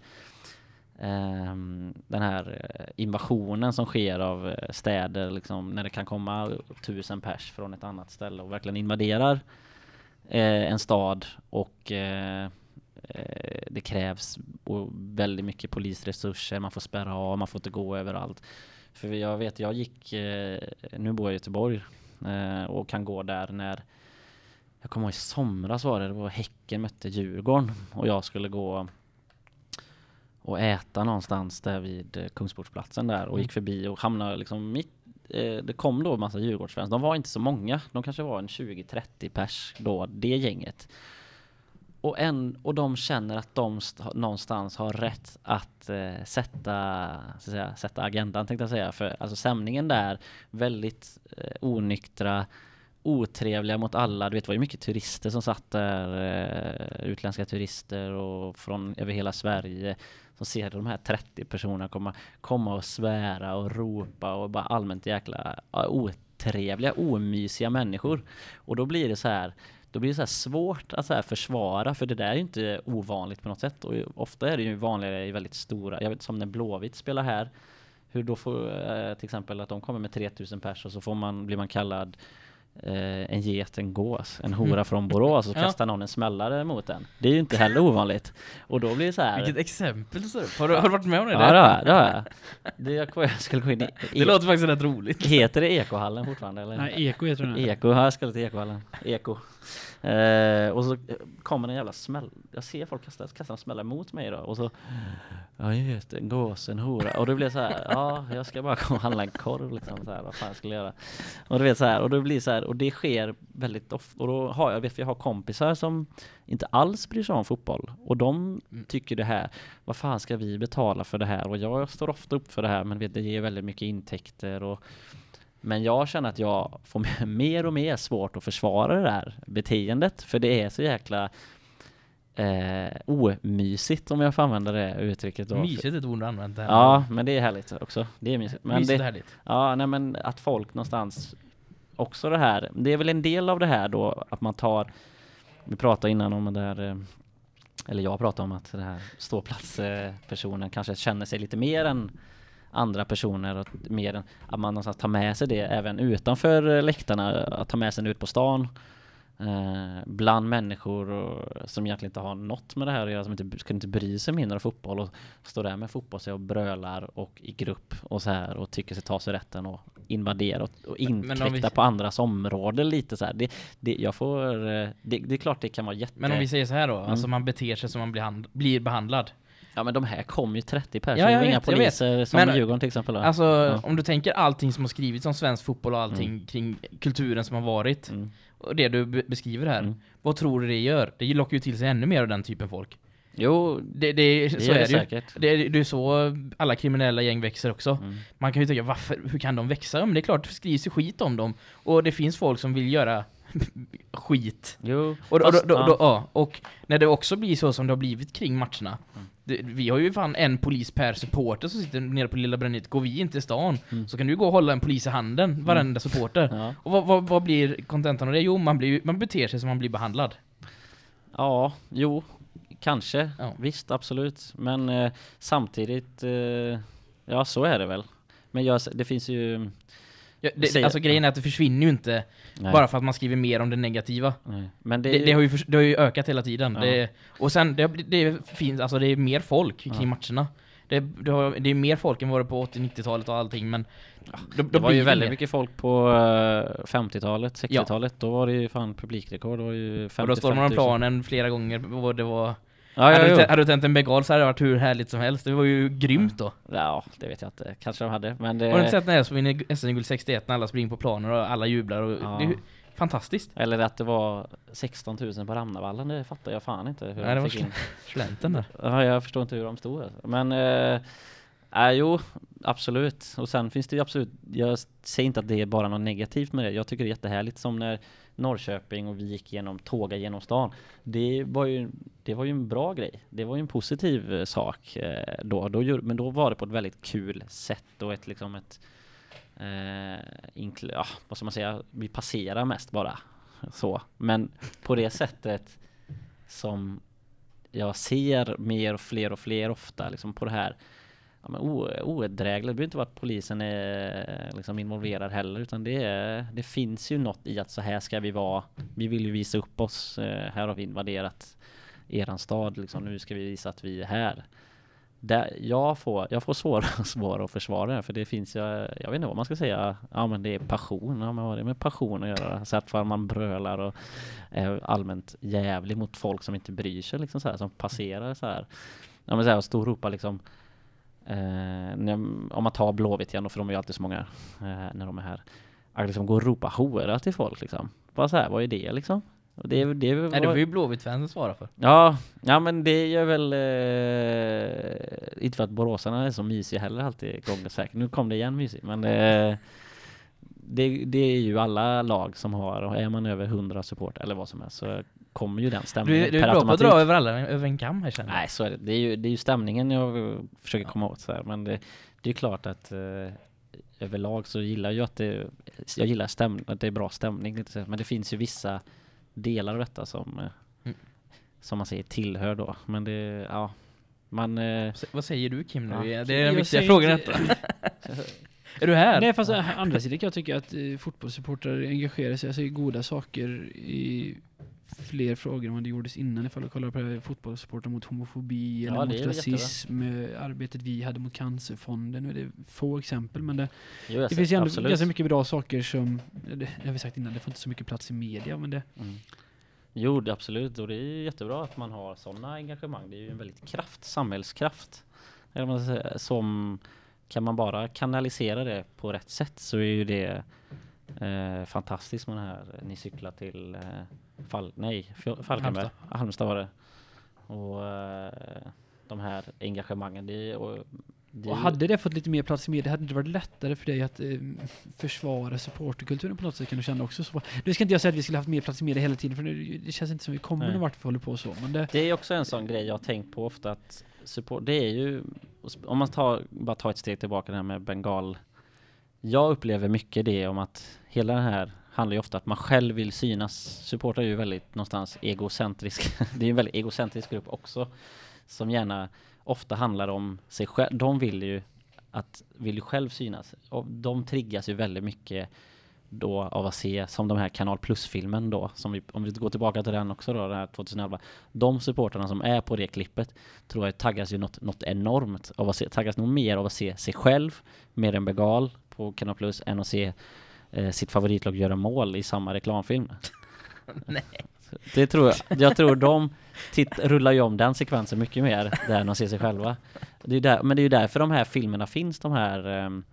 Ehm, den här eh, invasionen som sker av eh, städer liksom, när det kan komma tusen pers från ett annat ställe och verkligen invaderar eh, en stad och eh, eh det krävs väldigt mycket polisresurser, man får spärra av, man får inte gå överallt. För jag vet, jag gick, eh, nu bor jag i Göteborg eh, och kan gå där när jag kommer ihåg i somras var det, det var Häcken mötte Djurgården och jag skulle gå och äta någonstans där vid eh, Kungsportsplatsen där och gick förbi och hamnade liksom mitt eh, det kom då en massa Djurgårdsfans. De var inte så många. De kanske var en 20-30 pers då, det gänget. Och, en, och de känner att de st- någonstans har rätt att eh, sätta, så att säga, sätta agendan tänkte jag säga. För alltså stämningen där, väldigt eh, onyktra, otrevliga mot alla. Du vet, det var ju mycket turister som satt där, eh, utländska turister och från över hela Sverige som ser de här 30 personerna komma, komma och svära och ropa och bara allmänt jäkla otrevliga, omysiga människor. Och då blir det så här då blir det så här svårt att så här försvara för det där är ju inte ovanligt på något sätt och ofta är det ju vanligare i väldigt stora, jag vet som när Blåvitt spelar här hur då får eh, till exempel att de kommer med 3000 pers och så får man, blir man kallad eh, en get, en gås, en hora från Borås och så Ja. kastar någon en smällare mot den. Det är ju inte heller ovanligt. Och då blir det så här. Vilket exempel så. Har du, har du varit med om det? Ja det har jag, det har jag. Det, jag, jag skulle gå in i, Det låter faktiskt rätt roligt. Heter det Ekohallen fortfarande eller? Nej, Eko heter den. här. Eko, ja, jag skulle till Ekohallen. Eko. Eh, och så kommer en jävla smäll. Jag ser folk kasta, kasta en smälla mot mig då. Och så, ja vet, en gås, en hora. Och då blir det så här, ja jag ska bara gå och handla en korv liksom. Så här, vad fan skulle jag göra? Och du vet så här, och då blir det så här, och det sker väldigt ofta. Och då har jag, vet jag har kompisar som inte alls bryr sig om fotboll. Och de Mm. tycker det här, vad fan ska vi betala för det här? Och jag står ofta upp för det här, men vet, det ger väldigt mycket intäkter och men jag känner att jag får mer och mer svårt att försvara det här beteendet för det är så jäkla eh, omysigt om jag får använda det uttrycket. Då. Mysigt är ett ord du använt där. Ja, men det är härligt också. Det är mysigt. Men Mysigt det, härligt. ja, nej, men att folk någonstans också det här. Det är väl en del av det här då att man tar. Vi pratade innan om det där. eh, Eller jag pratade om att det här ståplatspersonen kanske känner sig lite mer än andra personer och mer än att man någonstans tar med sig det även utanför läktarna, att ta med sig det ut på stan eh, bland människor och, som egentligen inte har något med det här att göra, som inte skulle inte bry sig mindre av fotboll och står där med fotboll och brölar och i grupp och så här och tycker sig ta sig rätten och invadera och, och om inkräkta vi- på andras områden lite så här. Det, det, jag får, eh, det, det är klart det kan vara jätte... Men om vi säger så här då, Mm. alltså man beter sig som man blir, hand, blir behandlad. Ja men de här kom ju 30 personer, Ja, det jag inga vet, vet. poliser som Men- Djurgården till exempel. va? Alltså Ja. om du tänker allting som har skrivits om svensk fotboll och allting kring kulturen som har varit Mm. och det du be- beskriver här. Mm. Vad tror du det gör? Det lockar ju till sig ännu mer av den typen folk. Jo, Det, det, det så är det det ju. säkert. Det är, det är så alla kriminella gäng växer också. Mm. Man kan ju tänka, varför, hur kan de växa? Men det är klart, det skrivs ju skit om dem. Och det finns folk som vill göra skit. Jo, Och, då, fast, då, då, ja. då, ja, och när det också blir så som det har blivit kring matcherna. Mm. Det, vi har ju fan en polis per supporter som sitter nere på Lilla Brännit. Går vi inte i stan Mm. så kan du gå och hålla en polis i handen, varenda supporter. Ja. Och vad, vad, vad blir kontentan av det? Jo, man, blir, man beter sig som man blir behandlad. ja, jo, kanske. Ja. Visst, absolut. Men eh, samtidigt, eh, ja så är det väl. Men jag, det finns ju... Ja, det, alltså grejen är att det försvinner ju inte Nej, bara för att man skriver mer om det negativa. nej. Men det, Det, det, har, ju, det har ju ökat hela tiden. Ja. Det, och sen, det, det finns, alltså det är mer folk kring Ja. matcherna. Det, det, har, det är mer folk än vad det på 80-90-talet och allting men då, Det då var ju väldigt mer. mycket folk på eh, 50-talet, 60-talet. Då var det ju fan publikrekord. Det var ju 50 Och då står man 50 på 000. planen flera gånger och det var... Ja, hade, du, hade du tänt en bengal så hade det varit hur härligt som helst. Det var ju grymt då. ja, det vet jag inte. Kanske de hade. Men det... Har du inte sett när som vinner SM-guld 61 när alla springer på planer och alla jublar och Ja. det fantastiskt. Eller att det var 16 000 på Ramnavallen, det fattar jag fan inte hur Nej, de det var in. Slänten där. Ja, jag förstår inte hur de stod. alltså. Men, eh, äh, jo, absolut. Och sen finns det ju absolut, jag säger inte att det är bara något negativt med det. Jag tycker det är jättehärligt som när Norrköping och vi gick genom, tåga genom stan. Det var ju, det var ju en bra grej. Det var ju en positiv eh, sak eh, då. då gjorde, men då var det på ett väldigt kul sätt och ett liksom ett eh, inkl- ja, vad ska man säga, vi passerar mest bara så. Men på det sättet som jag ser mer och fler och fler ofta liksom på det här ja, men oedrägliga. Det behöver inte vara att polisen är eh, liksom involverad heller utan det, är, det finns ju något i att så här ska vi vara. Vi vill ju visa upp oss. Eh, här har vi invaderat eran stad liksom. Nu ska vi visa att vi är här. Där, jag, får, jag får svårare och svårare att försvara det för det finns ju, jag vet inte vad man ska säga, ja men det är passion, ja men vad har det med passion att göra? Så att man brölar och är allmänt jävlig mot folk som inte bryr sig liksom så här, som passerar så här. Ja men så här, och står och ropar liksom eh, om man tar Blåvitt igen för de är ju alltid så många eh, när de är här. Att liksom gå och ropa hora till folk liksom. Bara så här, vad är det liksom? Och det, är- det, är- Nej, det får ju Blåvitt-fansen svara för. Ja, ja men det gör väl eh, inte för att boråsarna är så mysiga heller alltid gånger säkert. Nu kom det igen mysigt men det, det, det är ju alla lag som har och är man över 100 support eller vad som är så kommer ju den Du, stämningen du är per bra på att dra över alla över en kam här känner jag. Nej så är det. Det är ju, det är ju stämningen jag försöker komma åt så här. Men det, det är klart att eh, överlag så gillar jag att det, jag gillar stäm, att det är bra stämning. Men det finns ju vissa delar av detta som, eh, Mm. som man säger tillhör då. Men det, ja, man... Eh, Vad säger du Kim nu? Ja. Det är den viktiga säger frågan detta. Är du här? Nej fast andra sidan kan jag tycka att eh, fotbollssupportrar engagerar sig, alltså i goda saker i fler frågor än vad det gjordes innan. Ifall du kollar på det här, mot homofobi Ja, eller mot jättebra. rasism, eh, arbetet vi hade mot cancerfonden. Nu är det få exempel men det, jo, det ser- finns ju ändå absolut. ganska mycket bra saker som, det, det har vi sagt innan, det får inte så mycket plats i media men det, Mm. Jo, det absolut. Och det är jättebra att man har sådana engagemang. Det är ju en väldigt kraft, samhällskraft. Som kan man bara kanalisera det på rätt sätt så är ju det eh, fantastiskt med det här. Ni cyklar till eh, Fall, nej, Falkenberg. Halmstad. Halmstad var det. Och eh, de här engagemangen. Det, och, det, och hade det fått lite mer plats i media hade det varit lättare för dig att eh, försvara supporterkulturen på något sätt kan du känna också. Så, nu ska inte jag säga att vi skulle haft mer plats i media hela tiden för det, det känns inte som vi kommer någon vart för att hålla på så. Men det, Det är också en sån grej jag har tänkt på ofta att support, det är ju, om man tar, bara tar ett steg tillbaka det här med bengal. Jag upplever mycket det om att hela den här handlar ju ofta att man själv vill synas. Supportrar är ju väldigt någonstans egocentrisk. det är ju en väldigt egocentrisk grupp också. Som gärna ofta handlar om sig själv. De vill ju att, vill ju själv synas. Och de triggas ju väldigt mycket då av att se som de här Kanal Plus-filmen då, som vi, om vi går tillbaka till den också då, den här 2011. De supporterna som är på det klippet tror jag taggas ju något, något enormt av att se, taggas nog mer av att se sig själv med en begal på Kanal Plus än att se eh, sitt favoritlag göra mål i samma reklamfilm. Nej. Det tror jag. Jag tror de titt, rullar ju om den sekvensen mycket mer där de ser sig själva. Det är där, men det är ju därför de här filmerna finns, de här, ehm,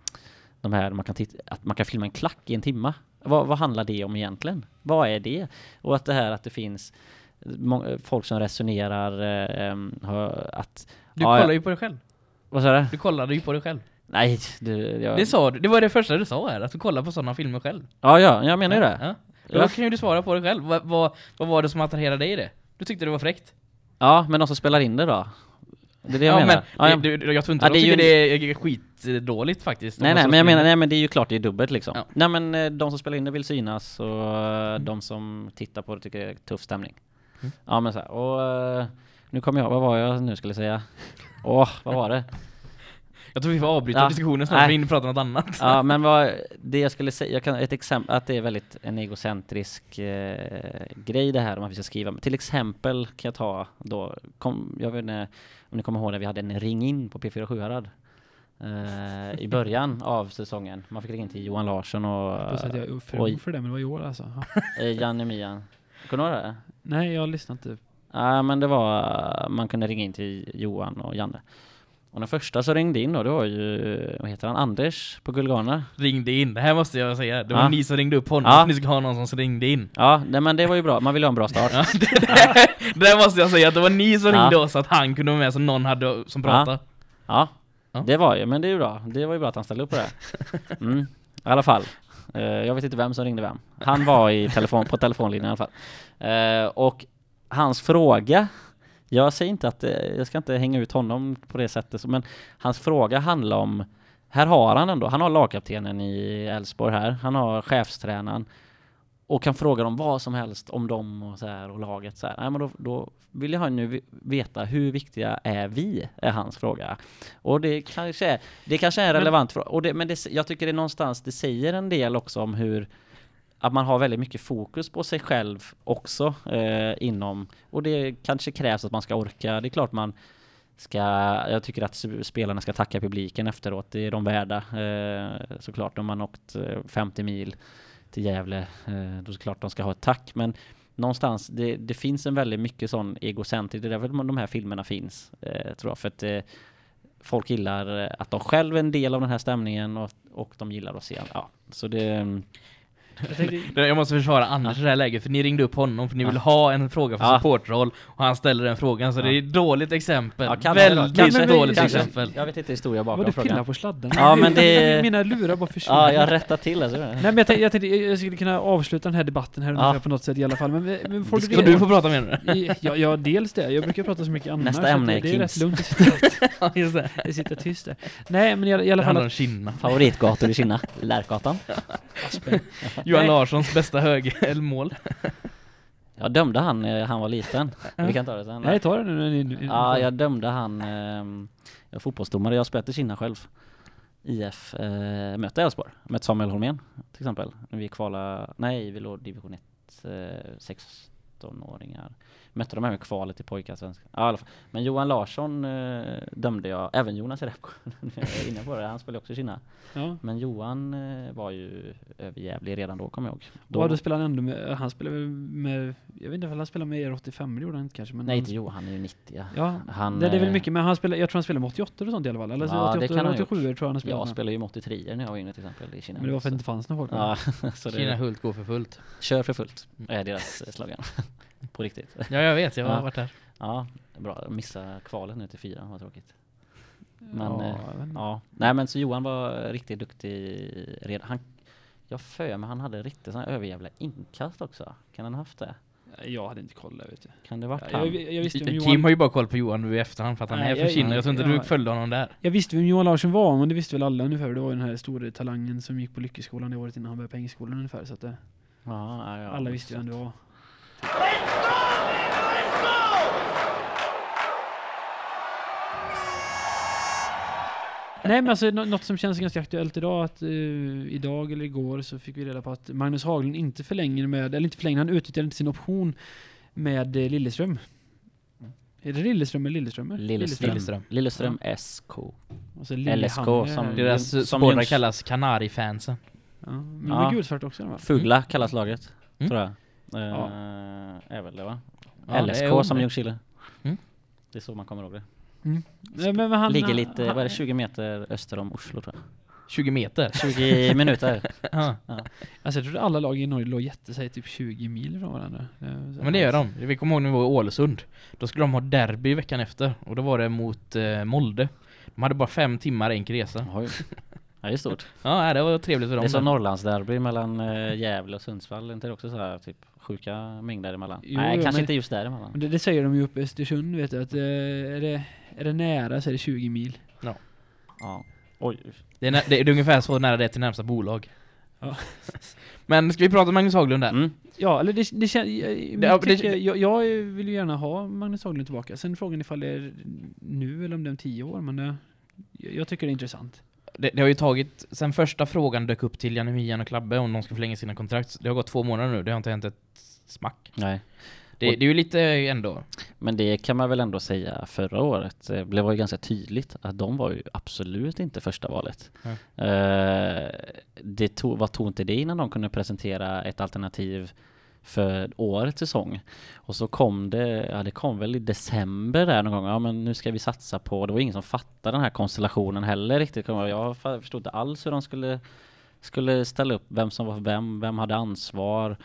de här man kan titta, att man kan filma en klack i en timma. Vad, vad handlar det om egentligen? Vad är det? Och att det här att det finns folk som resonerar eh, ehm, att... Du kollar ja. ju på dig själv. Vad sa du? Du kollade ju på dig själv. Nej, du, jag, Det sa du. Det var det första du sa här, att du kollar på sådana filmer själv. Ja, ja, jag menar ju det. Ja. Ja. Då kan ju du svara på det själv. Vad, vad, vad var det som attraherade dig i det? Du tyckte det var fräckt? Ja, men de som spelar in det då? Det är det jag ja, menar. men ja, jag, du, jag tror inte Ja, de det är ju- det är skitdåligt faktiskt. nej, nej, men jag menar, nej men det är ju klart det är dubbelt liksom. Ja. Nej men eh, de som spelar in det vill synas och eh, de som tittar på det tycker det är tuff stämning. Mm. Ja men så här, och eh, nu kommer jag, vad var jag nu skulle säga? Åh, vad var det? Jag tror vi får avbryta Ja. diskussionen snart, vi hinner prata om något annat. Ja, men vad, det jag skulle säga, jag kan, ett exempel, att det är väldigt en egocentrisk eh, grej det här om att vi ska skriva. Till exempel kan jag ta då, kom, jag vet inte om ni kommer ihåg när vi hade en ring in på P4 Sjuhärad. Eh, I början av säsongen. Man fick ringa in till Johan Larsson och Plus att jag är för ung för det, men det var i år alltså. Eh, Janne Mian. Kommer du ihåg det? Nej, jag lyssnar inte. Ja, men det var, man kunde ringa in till Johan och Janne. Och den första som ringde in då, det var ju, vad heter han, Anders på Guldgarner. Ringde in, det här måste jag säga. Det var Ja. ni som ringde upp honom, Ja. ni ska ha någon som ringde in. Ja, nej, men det var ju bra, man ville ha en bra start. Ja, det, det, det där måste jag säga, att det var ni som ringde oss, att han kunde vara med, så någon hade som pratade. Ja, Ja. det var ju, men det är ju bra. Det var ju bra att han ställde upp på det. Mm. I alla fall. Eh, jag vet inte vem som ringde vem. Han var i telefon, på telefonlinjen i alla fall. Eh, och hans fråga, jag säger inte att, eh, jag ska inte hänga ut honom på det sättet, men hans fråga handlar om, här har han ändå, han har lagkaptenen i Elfsborg här, han har chefstränaren och kan fråga dem vad som helst om dem och så här och laget så här. Nej, men då, då vill jag nu veta hur viktiga är vi? Är hans fråga. Och det kanske är, det kanske är en Men- relevant fråga. Och det, men det, jag tycker det är någonstans, det säger en del också om hur att man har väldigt mycket fokus på sig själv också eh, inom, och det kanske krävs att man ska orka. Det är klart man ska, jag tycker att spelarna ska tacka publiken efteråt. Det är de värda eh, såklart. Om man åkt eh, 50 mil till Gävle, eh, då är det klart de ska ha ett tack. Men någonstans, det, det finns en väldigt mycket sån egocentrik, det är därför de här filmerna finns, eh, tror jag. För att eh, folk gillar att de själv är en del av den här stämningen och, och de gillar att se, ja. Så det, mm. Jag tänkte, Jag måste försvara Anders i det här läget, för ni ringde upp honom för ni vill ha en fråga från Ja. supportroll och han ställer den frågan, så Ja. det är ett dåligt exempel. ja, kan det? Väldigt kanske, dåligt kanske, exempel. Jag vet inte historia vad bakom du pillar frågan. på sladden. Ja, men det- Mina lurar bara försvinner. Ja, jag rättar till alltså. Nej men jag tänkte, jag tänkte jag skulle kunna avsluta den här debatten här Ja. på något sätt i alla fall. Men, men får Så du du får prata med nu. Ja, ja, dels det. Jag brukar prata så mycket annars. Nästa ämne det, är det är rätt lugnt att sitta, Ja, just det. att sitta tyst där. Nej, men i, alla- i Det fall handlar om att... Kinna. Favoritgator i Kina, Lärkgatan. Johan Nej. Larssons bästa högermål. Jag dömde han när han var liten. Vi kan ta det sen. Nej, ta det nu. Ja, jag dömde han. Ehm, jag är fotbollsdomare, jag spelade i Kina själv. IF eh, mötte Elfsborg. Mötte Samuel Holmén till exempel. När vi kvala, nej vi låg division 1, 6 eh, 13-åringar. Mötte de även kvalet i pojkarsvenskan? Ja, Men Johan Larsson eh, dömde jag, även Jonas Repko, inne på det, han spelade också i Kina. Ja. Men Johan eh, var ju överjävlig redan då, kommer jag ihåg. Då, ja, då spelade han ändå med, han spelade väl med, jag vet inte om han spelade med er 85, gjorde han inte kanske? Men Nej, inte Johan, han är ju 90. Ja, han, det, det är väl mycket, men han spelade, jag tror han spelade med 88 eller sånt i alla fall. Eller ja, 88, det kan 87 han 87, tror jag han spelade Jag med. spelade ju med 83 när jag var yngre till exempel i Kina. Men det var för att det inte fanns några folk. Ja, Kina Hult går för fullt. Kör för fullt, är deras eh, slogan. På riktigt. Ja, jag vet, jag har Ja. varit där. Ja, bra. Missa kvalet nu till fyra, vad tråkigt. Men, ja, eh, jag. Ja, nej men så Johan var riktigt duktig redan. Han, jag för mig han hade riktigt sån här överjävla inkast också. Kan han ha haft det? jag hade inte koll där vet du. Kan det varit Jag, han? jag, jag visste vem Kim Johan, har ju bara koll på Johan nu i efterhand för att han Nej, är för jag- Kina. Jag tror inte ja. du följde honom där. jag visste vem Johan Larsson var, men det visste väl alla ungefär. Det var ju den här stora talangen som gick på Lyckeskolan det året innan han började på Ängskolan ungefär. Så att det, Ja, ja, ja, alla visste ju vem det var. Nej men alltså nå- något som känns ganska aktuellt idag att eh, idag eller igår så fick vi reda på att Magnus Haglund inte förlänger med, eller inte förlänger, han utnyttjar inte sin option med eh, Lilleström. Är det Lilleström eller Lilleströmer? Lilleström. Lilleström. Lilleström SK. Och så LSK som- Deras Som kallas Kanari-fansen. Ja, men Ja. var gulsvart också va? Fugla kallas laget, Mm. tror jag. Eh, Ja. Är väl det va? Ja, det är LSK hon som det. Ljungskile. Mm. Det är så man kommer ihåg det. Nej, men, han, Ligger lite, han, vad är det, 20 meter öster om Oslo tror jag. 20 meter. 20 minuter. Ja. Alltså jag trodde alla lag i Norge låg jätte, typ 20 mil ifrån varandra. Ja, Men det gör de. Vi kommer ihåg när vi var i Ålesund. Då skulle de ha derby veckan efter. Och då var det mot eh, Molde. De hade bara fem timmar enkel resa. Oj. Ja, det är stort. Ja, det var trevligt för Det dem. är som. Norrlandsderby mellan äh, Gävle och Sundsvall. Är inte det också så här typ sjuka mängder emellan? Jo, Nej, jo, kanske men- inte just däremellan. Men det, det säger de ju uppe i Östersund vet du, att eh, är, det, är det nära så är det 20 mil. Ja. Oj. Det är, det är ungefär så nära det till närmsta bolag. Ja. Men ska vi prata om Magnus Haglund där? Mm. Ja, eller det, det känns... Jag, ja, det- jag, jag, jag vill ju gärna ha Magnus Haglund tillbaka. Sen frågan ifall det är nu eller om det är om 10 år, men det, Jag jag tycker det är intressant. Det, det har ju tagit, sen första frågan dök upp till Janemian och Klabbe om de ska förlänga sina kontrakt, det har gått två månader nu, det har inte hänt ett smack. Nej. Det, det är ju lite ändå, Men det kan man väl ändå säga förra året. eh, Det var ju ganska tydligt att de var ju absolut inte första valet. Eh, det tog, vad tog inte det innan de kunde presentera ett alternativ för årets säsong? Och så kom det, ja det kom väl i december där någon gång, ja men nu ska vi satsa på, det var ingen som fattade den här konstellationen heller riktigt. Jag förstod inte alls hur de skulle, skulle ställa upp, vem som var vem, vem hade ansvar.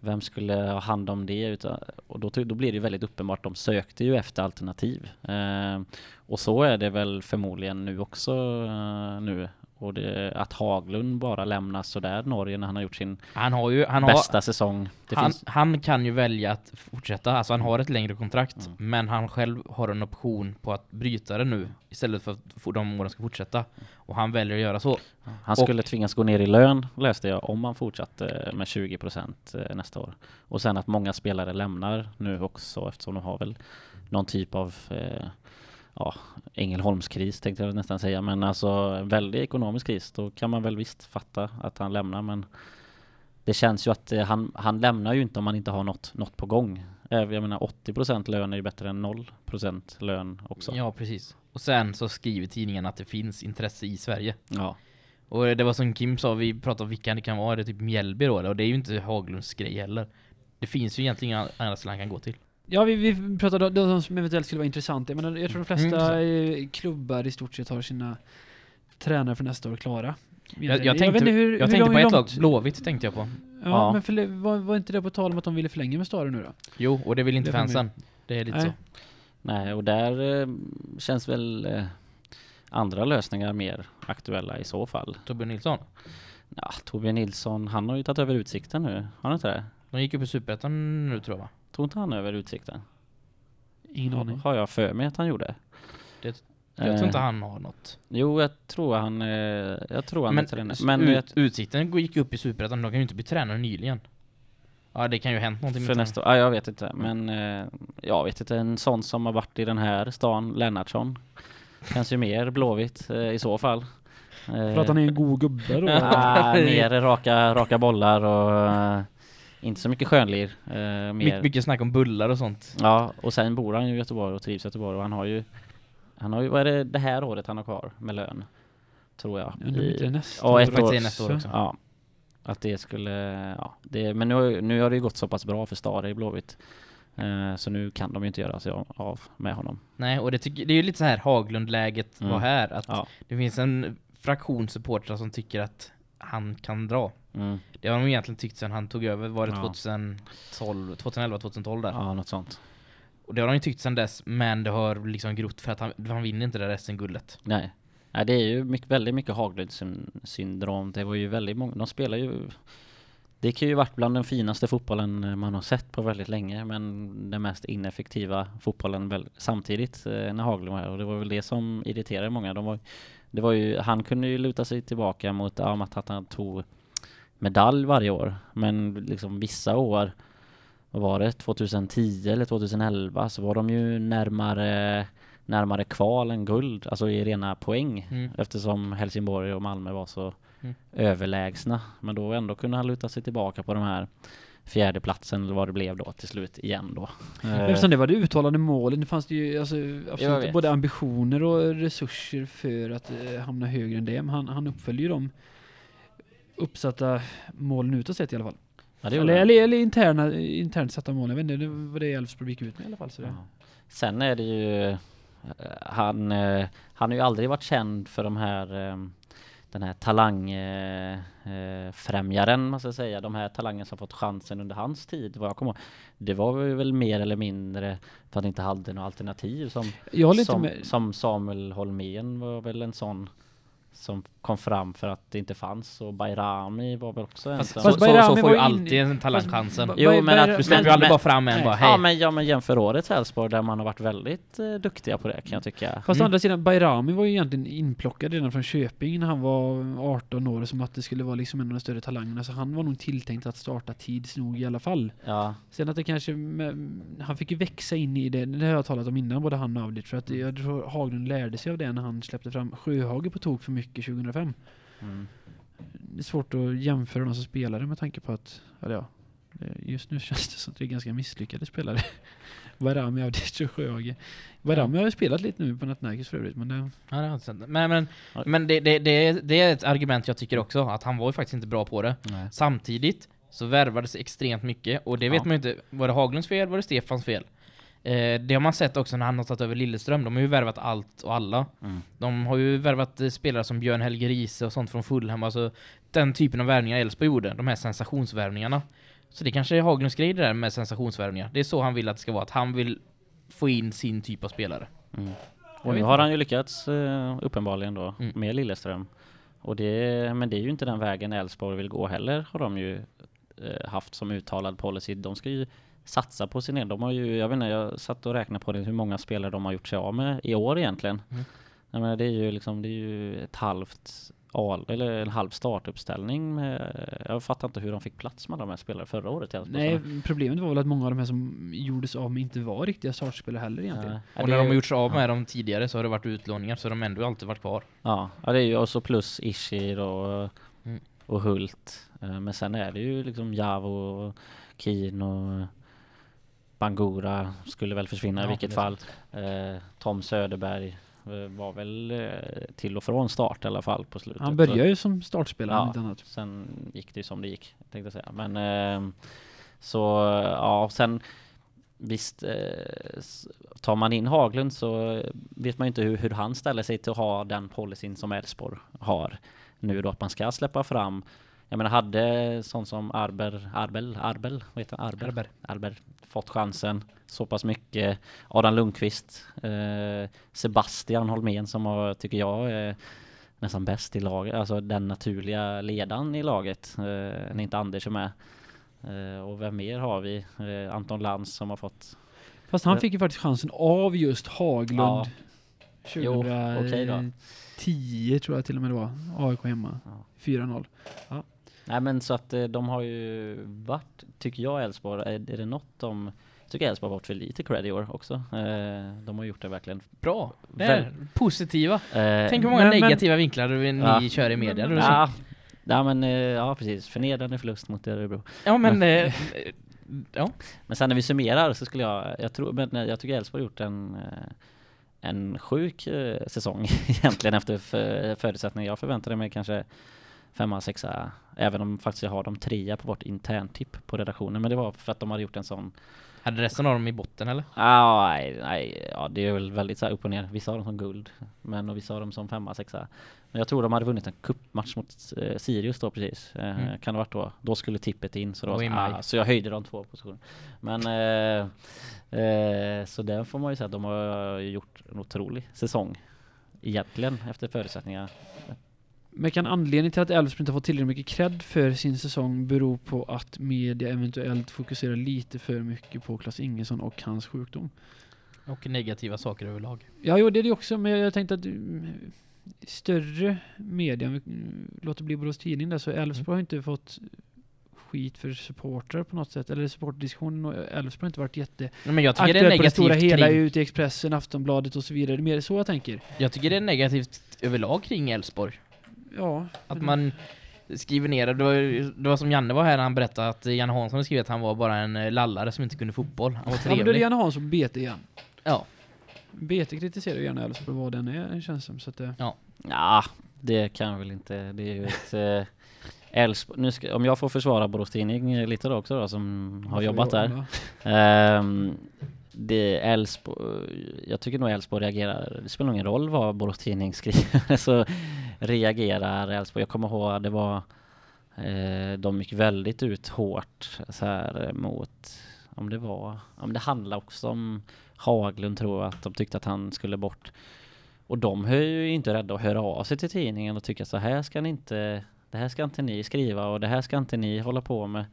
Vem skulle ha hand om det? Utan, och då, då blir det ju väldigt uppenbart, de sökte ju efter alternativ. Eh, och så är det väl förmodligen nu också eh, nu. Och det, att Haglund bara lämnas sådär Norge när han har gjort sin han har ju, han bästa har, säsong. Han, finns, han kan ju välja att fortsätta, alltså han har ett längre kontrakt, Mm. men han själv har en option på att bryta det nu, istället för att de åren ska fortsätta. Och han väljer att göra så. han skulle tvingas gå ner i lön läste jag om han fortsatte med 20% eh, nästa år. Och sen att många spelare lämnar nu också eftersom de har väl någon typ av eh, ja, Ängelholmskris tänkte jag nästan säga. Men alltså en väldig ekonomisk kris. Då kan man väl visst fatta att han lämnar. Men det känns ju att eh, han, han lämnar ju inte om man inte har något, något på gång. Eh, Jag menar 80% lön är ju bättre än 0% lön också. Ja, precis. Och sen så skriver tidningen att det finns intresse i Sverige. Ja. Och det var som Kim sa, vi pratade om vilka det kan vara, det är typ Mjällby då, och det är ju inte Haglunds grej heller. Det finns ju egentligen inga andra ställen han kan gå till. Ja, vi, vi pratade om de som eventuellt skulle vara intressanta. Jag, menar, jag tror de Mm, flesta klubbar i stort sett har sina tränare för nästa år klara. Jag, jag vet tänkte, inte hur- jag hur tänkte på ett lag, Blåvitt tänkte jag på. Ja, Ja. men för, var, var inte det på tal om att de ville förlänga med Stare nu då? Jo, och det vill inte Det fansen. Det är lite Nej. så. Nej, och där eh, känns väl eh, andra lösningar mer aktuella i så fall. Torbjörn Nilsson. Ja, Torbjörn Nilsson, han har ju tagit över Utsikten nu. Har han inte det? De gick upp i Superettan nu tror jag va? Tog inte han över Utsikten? Ingen aning. Har jag för mig att han gjorde. Det- Jag tror Eh, inte han har något. Jo, jag tror han... Eh, jag tror han Men, är tränare. Men ut, Utsikten gick upp i Superettan, de kan ju inte bli tränare nyligen. Ja, det kan ju hänt någonting för nästa Ja, jag vet inte. Men eh, jag vet inte. En sån som har varit i den här stan, Lennartsson. Känns ju mer blåvitt eh, i så fall. Eh, För att han är en god gubbe då? Ah, mer raka, raka bollar och eh, inte så mycket skönlir. Eh, mer, My, mycket snack om bullar och sånt. Ja, och sen bor han ju i Göteborg och trivs i Göteborg och han har ju han har ju, vad är det det här året han har kvar med lön? Tror jag. Om inte det är I, nästa ja, ett faktiskt år. det är nästa år också. ja. Att det skulle, ja. Det, men nu, har- nu har det ju gått så pass bra för Stare i Blåvitt. Eh, så nu kan de ju inte göra sig av- av med honom. Nej, och det, tycker, det är ju lite så här Haglund-läget Mm. var här. Att Ja. det finns en fraktion supportrar som tycker att han kan dra. Mm. Det har de egentligen tyckt sedan han tog över, var det Ja. 2012, 2011, 2012 där. Ja, något sånt. Och det har de ju tyckt sedan dess, men det har liksom grott för att han, han vinner inte det där SM-guldet. Nej. Nej, det är ju mycket, väldigt mycket Haglund-syndrom. Det var ju väldigt många, de spelar ju det kan ju varit bland den finaste fotbollen man har sett på väldigt länge men den mest ineffektiva fotbollen väl, samtidigt eh, när Haglund var här och det var väl det som irriterade många. De var, det var ju, han kunde ju luta sig tillbaka mot ja, att han tog medalj varje år men liksom vissa år vad var det, 2010 eller 2011 så var de ju närmare närmare kval än guld, alltså i rena poäng Mm. eftersom Helsingborg och Malmö var så Mm. överlägsna. Men då ändå kunde han luta sig tillbaka på de här fjärdeplatsen eller vad det blev då till slut igen då. Eftersom det var det uttalade målet, det fanns det ju alltså, absolut både ambitioner och resurser för att eh, hamna högre än det. Men han, han uppföljde ju de uppsatta målen utåt sett i alla fall. ja, eller, eller, eller interna, internt satta mål. Jag vet inte det var vad det Elfsborg gick ut med i alla fall. Så det. Ja. Sen är det ju eh, han, eh, han har ju aldrig varit känd för de här eh, den här talangfrämjaren man ska säga, de här talangerna som fått chansen under hans tid, vad jag kommer ihåg. Det var väl mer eller mindre för att han inte hade några alternativ som Jag som, som Samuel Holmén var väl en sån som kom fram för att det inte fanns och Bayrami var väl också en Fast, så, Fast så, så får ju alltid en talang chansen. Ba- Jo, men att- Du släpper ju aldrig men- bara fram en bara hej. Ja men, ja men jämför årets Elfsborg där man har varit väldigt eh, duktiga på det kan jag tycka. Fast å Mm. andra sidan, Bayrami var ju egentligen inplockad redan från Köping när han var 18 år som att det skulle vara liksom en av de större talangerna. Så han var nog tilltänkt att starta tids nog i alla fall. Ja, Sen att det kanske, men han fick ju växa in i det, det har jag talat om innan, både han och Avdic. För att jag tror Haglund lärde sig av det när han släppte fram Sjöhage på tok för mycket 2005. mm. Det är svårt att jämföra de som spelare med tanke på att, eller ja, just nu känns det som att det är ganska misslyckade spelare. Varami, Avdic och Sjöhage. Varami har ju spelat lite nu på Nattnärkes för övrigt, men det, Ja, det har inte. Men, men, men det, det, det, är, det är ett argument jag tycker också, att han var ju faktiskt inte bra på det. Nej. Samtidigt så värvades extremt mycket, och det vet Ja. man ju inte, var det Haglunds fel, var det Stefans fel? Eh, det har man sett också när han har tagit över Lilleström, de har ju värvat allt och alla. Mm. De har ju värvat eh, spelare som Björn Helge Riese och sånt från Fulham, alltså den typen av värvningar Elfsborg gjorde, de här sensationsvärvningarna. Så det kanske är Haglunds grej det där med sensationsvärvningar. Det är så han vill att det ska vara, att han vill få in sin typ av spelare. Mm. Och nu har han ju lyckats eh, uppenbarligen då Mm. med Lilleström. Och det, men det är ju inte den vägen Elfsborg vill gå heller har de ju eh, haft som uttalad policy. De ska ju satsa på sin egen. De har ju, jag vet inte, jag satt och räknade på det, hur många spelare de har gjort sig av med i år egentligen. Mm. Jag menar, det är ju liksom, det är ju ett halvt al, eller en halv startuppställning med, jag fattar inte hur de fick plats med de här spelare förra året nej, problemet var väl att många av de här som gjordes av med inte var riktiga startspelare heller egentligen. Ja, Och när är- de har gjort sig av med dem tidigare så har det varit utlåningar, så de har ändå alltid varit kvar. Ja, ja det är ju också plus Ishir och, Mm. och Hult. Eh, Men sen är det ju liksom Javo, och Keen och Bangura skulle väl försvinna i Ja, vilket det är fall. Eh, Tom Söderberg eh, var väl eh, till och från start i alla fall på slutet. Han började ju som startspelare, Ja. Sen gick det ju som det gick, tänkte jag säga. Men eh, så, ja, sen visst, eh, tar man in Haglund så vet man ju inte hur, hur han ställer sig till att ha den policyn som Elfsborg har nu då, att man ska släppa fram jag menar hade sån som Arber, Arbel, Arbel, vad heter han? Arber? Arber. Arber fått chansen så pass mycket. Adam Lundqvist, eh, Sebastian Holmén som har, tycker jag är nästan bäst i laget, alltså den naturliga ledaren i laget eh, när inte Anders är med. Eh, och vem mer har vi? Eh, Anton Lantz som har fått Fast han Ja. fick ju faktiskt chansen av just Haglund. Ja. 2010 Jo, okej då. tror jag till och med det var. AIK hemma. Ja. 4-0. Nej men så att eh, de har ju varit, tycker jag Elfsborg, är, är det något de tycker Elfsborg har varit för lite cred i år också. Eh, de har gjort det verkligen. Bra. Det är positiva. Eh, Tänk hur många men- men- negativa vinklar ni Ja. kör i media. Så- Ja, ja men eh, ja precis, förnedrande förlust mot Örebro. Ja men, eh, ja. Men sen när vi summerar så skulle jag, jag tror, men jag tycker Elfsborg har gjort en en sjuk säsong egentligen efter för, förutsättningar. Jag förväntade mig kanske femma, sexa, även om faktiskt jag har dem trea på vårt interntipp på redaktionen. Men det var för att de hade gjort en sån Hade resten av dem i botten eller? Ah, nej, nej, ja det är väl väldigt så upp och ner. Vissa har dem som guld, men och vissa har dem som femma, sexa. Men jag tror de hade vunnit en cupmatch mot eh, Sirius då precis. Eh, Mm. Kan det varit då? Då skulle tippet in, så, då, maj. ah, så jag höjde de två positioner. Men eh, eh, så där får man ju säga att de har gjort en otrolig säsong. Egentligen efter förutsättningarna. Men kan anledningen till att Elfsborg inte har fått tillräckligt mycket cred för sin säsong bero på att media eventuellt fokuserar lite för mycket på Klas Ingesson och hans sjukdom? Och negativa saker överlag. Ja, jo, det är det också, men jag tänkte att mm, större media, mm, låter bli Borås Tidning där, så Elfsborg har inte fått skit för supportrar på något sätt, eller supporterdiskussionen och Elfsborg har inte varit jätte Men jag tycker det är aktuellt på det stora negativt hela kring, ut i Expressen, Aftonbladet och så vidare. Det är mer så jag tänker. Jag tycker det är negativt överlag kring Elfsborg. Ja. Att man skriver ner det. Det var, det var som Janne var här när han berättade att Janne Hansson skrev att han var bara en eh, lallare som inte kunde fotboll. Han var Ja, men då är det trevlig. Janne Hansson BT igen. Ja. BT kritiserar gärna Elfsborg vad den är, känns som. Så att det, Ja, det kan väl inte. Det är ju ett eh, Elfsborg, nu ska, om jag får försvara Borås Tidning eh, lite då också då, som har jobbat där. ja. Det Elfsborg, jag tycker nog Elfsborg reagerar, det spelar ingen roll vad Borås Tidning skriver, så reagerar Elfsborg. Jag kommer ihåg, det var, eh, de gick väldigt ut hårt så här eh, mot, om det var, om det handlade också om Haglund tror jag, att de tyckte att han skulle bort. Och de är ju inte rädda att höra av sig till tidningen och tycka så här ska ni inte, det här ska inte ni skriva och det här ska inte ni hålla på med.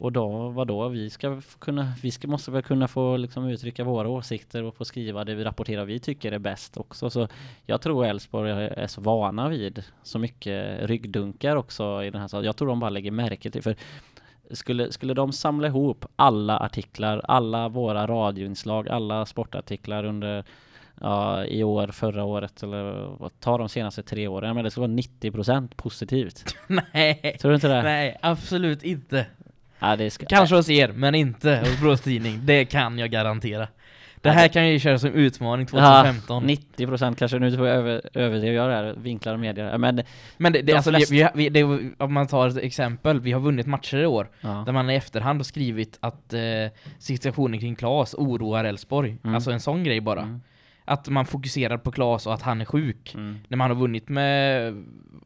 Och då, vadå, vi ska kunna, vi ska, måste väl kunna få liksom uttrycka våra åsikter och få skriva det vi rapporterar vi tycker är bäst också. Så jag tror Elfsborg är så vana vid så mycket ryggdunkar också i den här så Jag tror de bara lägger märke till, för skulle, skulle de samla ihop alla artiklar, alla våra radioinslag, alla sportartiklar under ja, i år, förra året eller ta de senaste tre åren, men det skulle vara 90% positivt. Nej. Tror du inte det? Nej, absolut inte. Ja, det ska, Kanske hos er, men inte hos Brås Tidning. Det kan jag garantera. Det här kan jag ju köra som utmaning 2015. 90% kanske, nu får jag över, överdriva jag det här, vinklar och medier. Men Men det, det, De alltså, flesta- vi, vi, det, om man tar ett exempel, vi har vunnit matcher i år ja. där man i efterhand har skrivit att eh, situationen kring Klas oroar Elfsborg. Mm. Alltså en sån grej bara. Mm. Att man fokuserar på Klas och att han är sjuk. Mm. När man har vunnit med,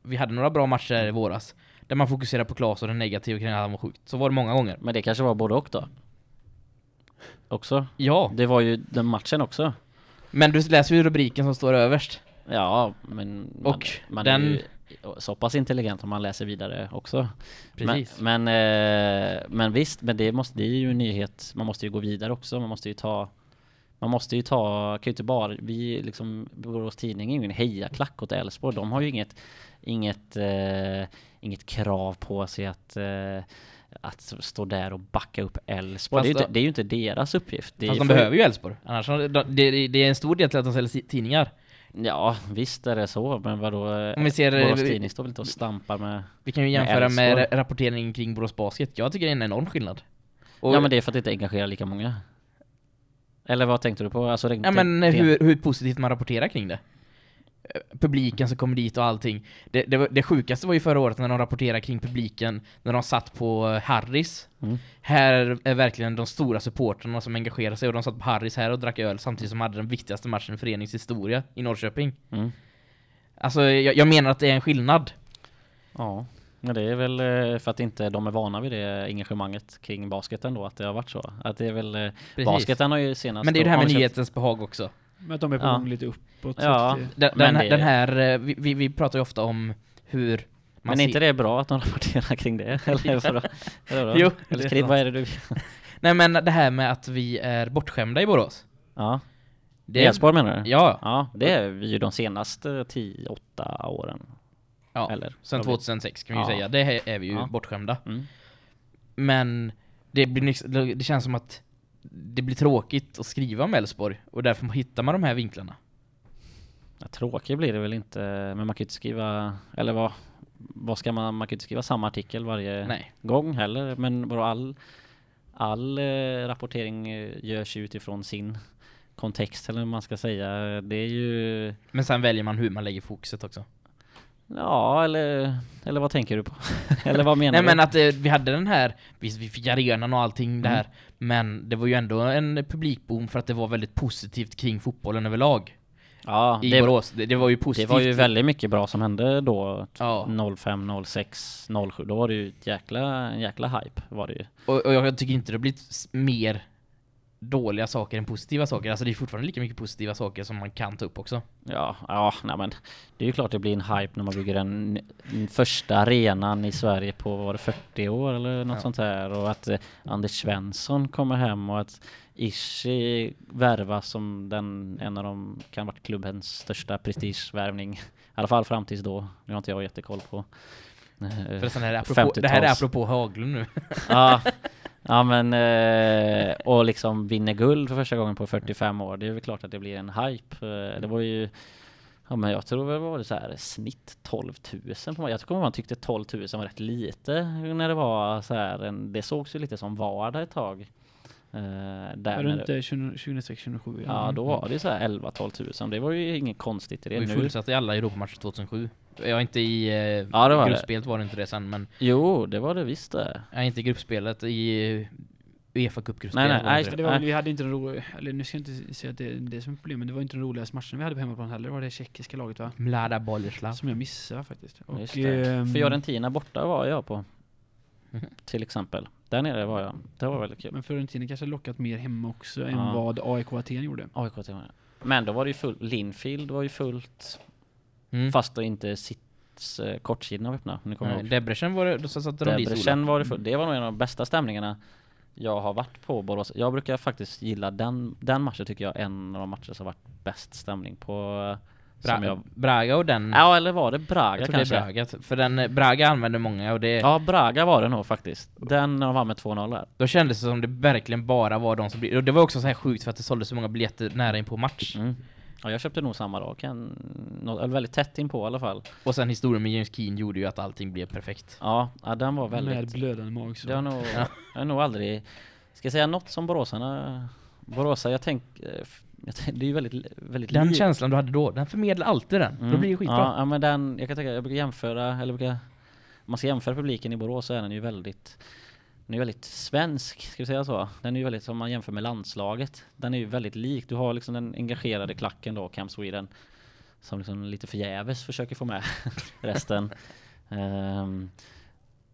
vi hade några bra matcher i våras, där man fokuserar på Klas och det negativa kring att han var sjuk. Så var det många gånger. Men det kanske var både och då? Också? Ja, Det var ju den matchen också. men du läser ju rubriken som står överst. Ja, men man, Och man den- är ju så pass intelligent om man läser vidare också. Precis. Men, men, eh, men visst, men det, måste, det är ju en nyhet. Man måste ju gå vidare också. Man måste ju ta man måste ju ta, kan ju inte bara, vi liksom, Borås Tidning är ju ingen hejaklack åt Elfsborg. De har ju inget, inget, eh, inget krav på sig att, eh, att stå där och backa upp Elfsborg. Det, är ju inte- det är ju inte deras uppgift. Det Fast de för- behöver ju Elfsborg. Annars, de- det, det är en stor del till att de säljer tidningar. Ja, visst är det så, men vadå? Om vi ser- Borås Tidning står väl inte och stampar med... Vi kan ju Med jämföra med, Elfsborg. ra- rapportering kring Borås Basket. Jag tycker det är en enorm skillnad. Och, Ja men det är för att det inte engagerar lika många. Eller vad tänkte du på? Alltså, ja, men hur, hur positivt man rapporterar kring det. Eh, Publiken som kommer dit och allting. Det, det, var- det sjukaste var ju förra året när de rapporterade kring publiken när de satt på eh, Harris. Mm. Här är verkligen de stora supportrarna som engagerar sig och de satt på Harris här och drack öl samtidigt som de hade den viktigaste matchen i föreningens historia i Norrköping. Mm. Alltså jag, jag menar att det är en skillnad. Ja, men det är väl eh, för att inte de är vana vid det engagemanget kring basketen då, att det har varit så. Att det är väl... Precis. Basketen har ju senast... Men det är det här med nyhetens behag också. Men att de är på Ja. gång lite uppåt. Ja. att Den, den, den här, eh, vi, vi, vi pratar ju ofta om hur man Men ser- är inte det bra att de rapporterar kring det? Eller vadå? Eller vadå? Jo, Eller det är skriv, vad är det du... Nej men det här med att vi är bortskämda i Borås. Ja, Det är, Elfsborg menar du? Ja, Ja, det är vi ju de senaste 10-8 åren. ja. Eller? sen vad vi- 2006 kan vi ju Ja. säga. Det är vi ju Ja. bortskämda. Mm. Men det, blir, det känns som att det blir tråkigt att skriva om Elfsborg och därför hittar man de här vinklarna. Ja, tråkigt blir det väl inte, men man kan ju inte skriva, eller vad, vad ska man, man kan ju inte skriva samma artikel varje Nej. gång heller, men bara all, all eh, rapportering eh, görs utifrån sin kontext eller vad man ska säga. Det är ju, Men sen väljer man hur man lägger fokuset också. Ja eller, eller vad tänker du på? eller vad menar Nej du? men att eh, vi hade den här, visst vi fick arenan och allting det Mm. här, men det var ju ändå en publikboom för att det var väldigt positivt kring fotbollen överlag ja, i det, Borås. Det, det var ju det positivt. var ju väldigt mycket bra som hände då, Ja. 05, 06, 07, då var det ju ett jäkla, en jäkla hype var det ju. Och, och jag tycker inte det har blivit mer dåliga saker än positiva saker. Alltså det är fortfarande lika mycket positiva saker som man kan ta upp också. Ja, ja, nej men det är ju klart det blir en hype när man bygger en, en första arenan i Sverige på var det 40 år eller något Ja. sånt här och att eh, Anders Svensson kommer hem och att Ishi värvas som den, en av de, kan varit klubbens största prestigevärvning. I alla fall fram tills då. Nu har inte jag jättekoll på. eh, För det här är apropå, det här är 50-tals. apropå Haglund nu. ja, ja men eh, och liksom vinner guld för första gången på 45 år. Det är väl klart att det blir en hype. Eh, Det var ju Ja men jag tror väl var det så här snitt 12 000 på mig. Jag tror man tyckte 12 000 var rätt lite när det var så här en, det sågs ju lite som vardag ett tag. Eh, där det det, inte 2006-2007? ja då var det så här 11-12 000. Det var ju inget konstigt i Det det var ju nu. fullsatt i alla Europamatcher 2007. Jag är inte i eh, Ja, det var det. gruppspelet var det inte det sen, men Jo, det var det visst det. jag är inte i gruppspelet i eh, Uefa Nej, Cup-gruppspelet. nej, det nej, För det. det var, Nej. vi hade inte den roliga, eller nu ska jag inte säga att det är det som är problemet, men det var inte den roligaste matchen vi hade på hemmaplan heller, det var det tjeckiska laget va? Mlada Boleslav. Som jag missade faktiskt. Och, Just det. ehm, Fiorentina borta var jag på. Mhm. Till exempel. Där nere var jag. Det var väldigt kul. Men Fiorentina kanske lockat mer hemma också än Ja. vad AIK Aten gjorde. AIK med. Men då var det ju fullt, Linfield var ju fullt, Mm. fast då inte Sits eh, kortsidorna var öppna. Nu kommer Nej. Debrecen var det, då satte de dit Ola. Debrecen var det fullt. Det var nog en av de bästa stämningarna jag har varit på Borås. Jag brukar faktiskt gilla den, den matchen tycker jag är en av de matcher som varit bäst stämning på. eh, Bra, jag, Braga och den... ja eller var det Braga jag tror kanske? det är Braga. För den, eh, Braga använde många och det... Ja Braga var det nog faktiskt. Den de vann med 2-0 där. Då kändes det som det verkligen bara var de som. Och det var också så här sjukt för att det såldes så många biljetter nära in på match. Mm. Ja, jag köpte nog samma dag, kan, eller väldigt tätt in på i alla fall. Och sen historien med James Keen gjorde ju att allting blev perfekt. Ja, ja den var Med väldigt... blödande mag. Så. Det har nog, jag har nog aldrig... Ska jag säga något som boråsarna... Boråsare, jag tänker... Tänk, det är ju väldigt, väldigt Den lik- känslan du hade då, den förmedlar alltid den. Då Mm. blir det skitbra. Ja, ja, men den, jag kan tänka, jag brukar jämföra, eller brukar... Om man ska jämföra publiken i Borås så är den ju väldigt... Den är ju väldigt svensk, ska vi säga så? Den är ju väldigt, som man jämför med landslaget. Den är ju väldigt lik. Du har liksom den engagerade klacken då, Camp Sweden. Som liksom lite förgäves försöker få med resten. Um,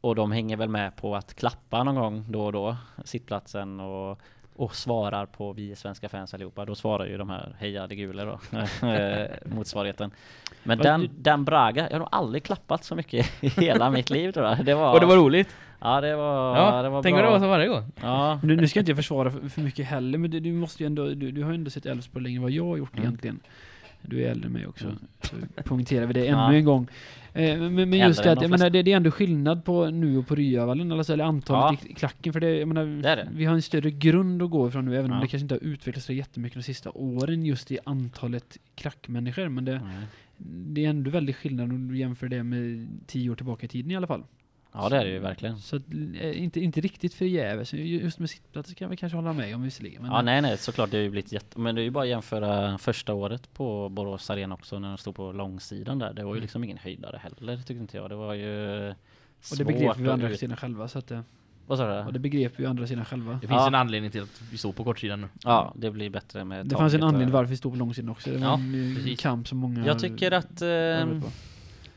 och de hänger väl med på att klappa någon gång då och då, sittplatsen och, och svarar på vi svenska fans allihopa. Då svarar ju de här heja de gule då, eh, motsvarigheten. Men den, du- den Braga, jag har nog aldrig klappat så mycket i hela mitt liv tror jag. Det var, Och det var roligt. ja det var, Ja, det var tänk om bra. det var så varje gång. Ja, Nu, nu ska inte jag försvara för, för mycket heller, men du, du måste ju ändå, du, du har ju ändå sett Elfsborg längre än vad jag har gjort Mm. egentligen. Du är äldre än mig också, Mm. så poängterar vi det ännu Ja. en gång. Eh, men men just det att, jag menar, det, det är ändå skillnad på nu och på Ryavallen, alltså, eller antalet Ja. i, klacken, för det, jag menar, Det det. vi har en större grund att gå ifrån nu, även om Ja. det kanske inte har utvecklats så jättemycket de sista åren just i antalet klackmänniskor, men det, Mm. det är ändå väldigt skillnad om du jämför det med tio år tillbaka i tiden i alla fall. Ja det är det ju verkligen. Så att, eh, inte, inte riktigt förgäves. Just med sittplatser kan vi kanske hålla med om visserligen. Men Ja nej nej såklart det har ju blivit jätte... Men det är ju bara att jämföra första året på Borås Arena också när de stod på långsidan där. Det var ju Mm. liksom ingen höjdare heller tyckte inte jag. Det var ju och svårt det begrep vi andra sidan själva. Så att, det- Vad sa och du? det begrep vi andra sidan själva. Det finns Ja. en anledning till att vi står på kortsidan nu. Ja det blir bättre med Det fanns en och- anledning varför vi stod på långsidan också. Det var Ja, en eh, precis. kamp som många... Jag tycker att... Eh.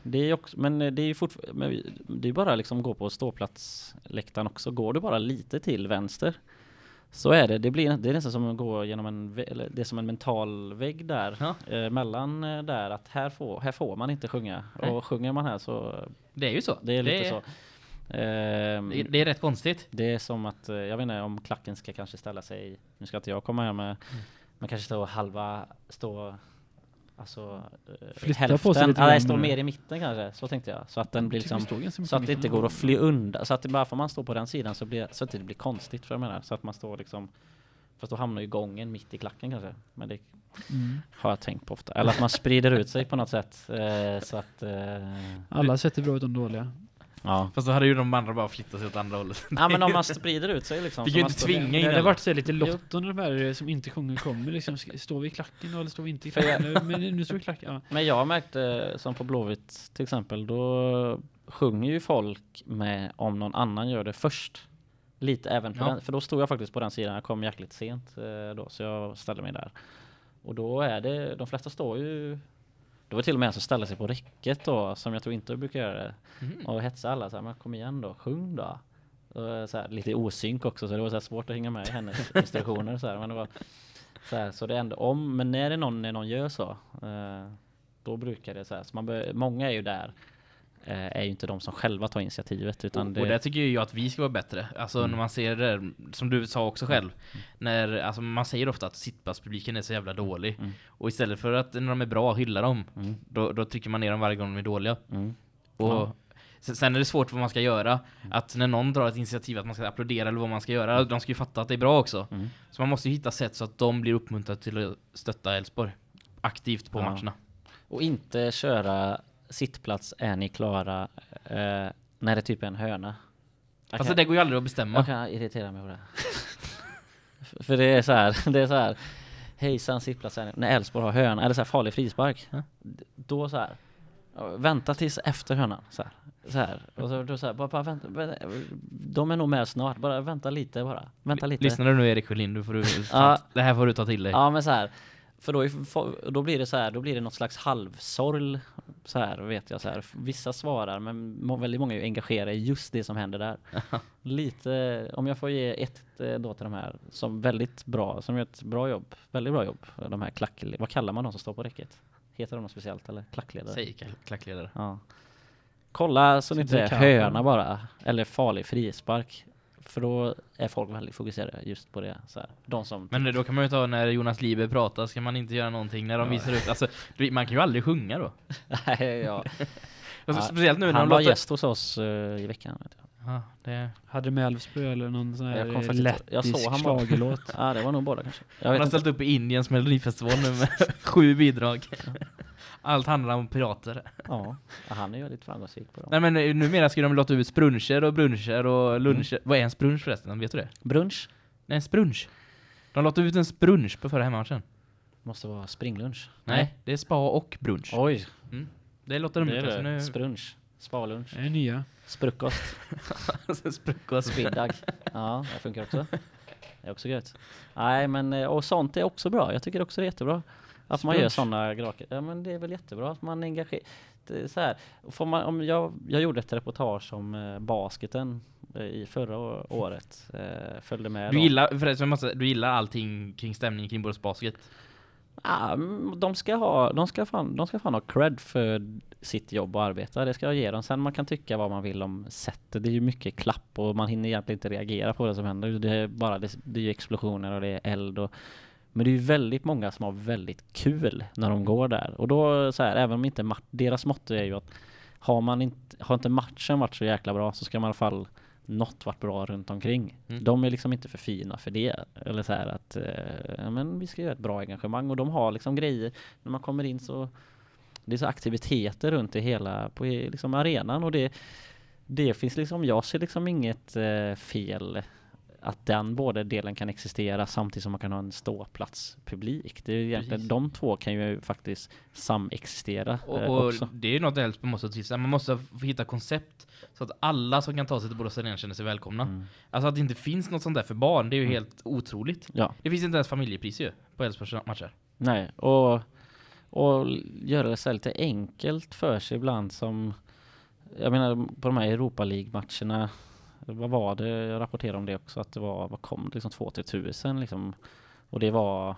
Det är också, men det är ju fortfarande... Det är bara liksom gå på ståplatsläktaren också. Går du bara lite till vänster så är det, det blir det är nästan som att gå genom en, det är som en mental vägg där, Ja. eh, mellan eh, där att här får, här får man inte sjunga. Nej. Och sjunger man här så, Det är ju så. det är lite så. Ehm, Det är, det rätt konstigt. det är som att, eh, jag vet inte om klacken ska kanske ställa sig, nu ska inte jag komma här med, Mm. men kanske stå halva, stå, alltså eh, Flytta på sig hälften, lite ja, nej, stå mer i mitten kanske, så tänkte jag. Så att den blir liksom, så att det inte går att fly undan, så att det bara för man står på den sidan så blir så att det blir konstigt för jag menar, så att man står liksom Fast då hamnar ju gången mitt i klacken kanske. Men det Mm. har jag tänkt på ofta. Eller att man sprider ut sig på något sätt. Eh, så att... Eh, Alla sätter bra ut de dåliga. Ja. Fast då hade ju de andra bara flyttat sig åt andra hållet. ja men om man sprider ut sig liksom. Vi så kan ju inte tvinga Det, in det har varit så lite lotto när de här eh, som inte sjunger kommer. Liksom, står vi i klacken då eller står vi inte i klacken? Men nu står vi i klacken. Ja. Men jag märkte, som på Blåvitt till exempel, då sjunger ju folk med om någon annan gör det först. Lite även på Ja. den, för då stod jag faktiskt på den sidan, jag kom jäkligt sent eh, då, så jag ställde mig där. Och då är det, de flesta står ju, det var till och med en som ställde sig på räcket då, som jag tror inte brukar göra det. Mm. Och hetsa alla så här, men kom igen då, sjung då. Och så här, lite osynk också, så det var så svårt att hänga med i hennes instruktioner. Så, här, men det var, så, här, så det är ändå om, men när det är någon, när någon gör så, eh, då brukar det så här. Så man bör, många är ju där, är ju inte de som själva tar initiativet. Utan Och det, där tycker jag att vi ska vara bättre. Alltså Mm. när man ser det, där, som du sa också själv. När, alltså man säger ofta att sittplatspubliken är så jävla dålig. Mm. Och istället för att när de är bra hylla dem, Mm. då, då trycker man ner dem varje gång de är dåliga. Mm. Och sen- är det svårt vad man ska göra. Att när någon drar ett initiativ att man ska applådera eller vad man ska göra, de ska ju fatta att det är bra också. Mm. Så man måste ju hitta sätt så att de blir uppmuntrade till att stötta Elfsborg aktivt på Ja. matcherna. Och inte köra sittplats, är ni klara, eh, när det typ är en höna. Jag Alltså kan- det går ju aldrig att bestämma. Jag kan irritera mig på det. För det är så här, det är så här. Hejsan sittplats här, när Elfsborg har hörna, eller så här farlig frispark. D- Då så här. Vänta tills efter hörnan. Så här. Så här. Och så, då så här, bara, bara vänta, vänta. De är nog med snart, bara vänta lite bara. Vänta lite. Lyssnar du nu Erik Sjölin, du får du, Ja. det här får du ta till dig. Ja men så här. För då, är, då blir det så här, då blir det något slags halvsorg så här vet jag så här. Vissa svarar men må, väldigt många är ju engagerade i just det som händer där. Lite, om jag får ge ett eh, då till de här som väldigt bra, som gör ett bra jobb, väldigt bra jobb. De här klack, vad kallar man de som står på räcket? Heter de något speciellt eller klackledare? Säg klack- klackledare. Ja. Kolla så det inte är höna bara, eller farlig frispark. För då är folk väldigt fokuserade just på det. Så här. De som... Men då kan man ju ta när Jonas Liber pratar, ska man inte göra någonting när de visar upp, alltså man kan ju aldrig sjunga då. Nej, ja. Alltså, Ja, speciellt nu när Han de var låter... gäst hos oss eh, i veckan. Vet jag. Ja, det... Hade med Älvsbö eller någon sån Jag här eh, jag såg lettisk schlagerlåt. Ja, det var nog båda kanske. Jag Han vet har inte. ställt upp i Indiens melodifestival nu med sju bidrag. Allt handlar om pirater. Ja, han är ju väldigt framgångsrik på dem. Nej men eh, numera ska de låta ut spruncher och bruncher och luncher. Mm. Vad är en sprunch förresten? Vet du det? Brunch Nej, en sprunch. De låter ut en sprunch på förra hemmamatchen. måste vara springlunch. Nej, det är spa och brunch. Oj, Det låter de det ut. är Alltså, det. nu... Sprunch, spalunch, Det är nya. sprukost, Spruckos. middag. Ja, det funkar också. Det är också gött. Nej, men eh, och sånt är också bra. Jag tycker också det är jättebra. Att man gör Sprunch. sådana graker. Ja, men det är väl jättebra att man engagerar. Så här, får man, om jag, jag gjorde ett reportage om eh, basketen eh, i förra året. Eh, följde med Du då. gillar, förresten, måste, du gillar allting kring stämningen kring Borås Basket? Ja, mm, de ska ha, de ska fan, de ska fan ha cred för sitt jobb och arbeta. Det ska jag ge dem. Sen man kan tycka vad man vill om sättet. Det är ju mycket klapp och man hinner egentligen inte reagera på det som händer. Det är bara, det, det är ju explosioner och det är eld och men det är ju väldigt många som har väldigt kul när de går där. Och då så här, även om inte deras motto är ju att har man inte, har inte matchen varit så jäkla bra så ska man i alla fall något varit bra runt omkring. Mm. De är liksom inte för fina för det. Eller så här att, eh, men vi ska göra ett bra engagemang och de har liksom grejer. När man kommer in så, det är så aktiviteter runt i hela, på liksom arenan och det, det finns liksom, jag ser liksom inget eh, fel att den båda delen kan existera samtidigt som man kan ha en ståplatspublik. Det är egentligen, Precis. de två kan ju faktiskt samexistera Och, eh, och också. det är ju något Elfsborg måste till sig. Man måste hitta koncept så att alla som kan ta sig till Borås Arena känner sig välkomna. Mm. Alltså att det inte finns något sånt där för barn, det är ju Mm. helt otroligt. Ja, Det finns inte ens familjepris ju på Elfsborgs matcher. nej. Och, och göra det så lite enkelt för sig ibland som jag menar på de här Europa League-matcherna vad var det? Jag rapporterade om det också att det var, vad kom det liksom 2000 liksom och det var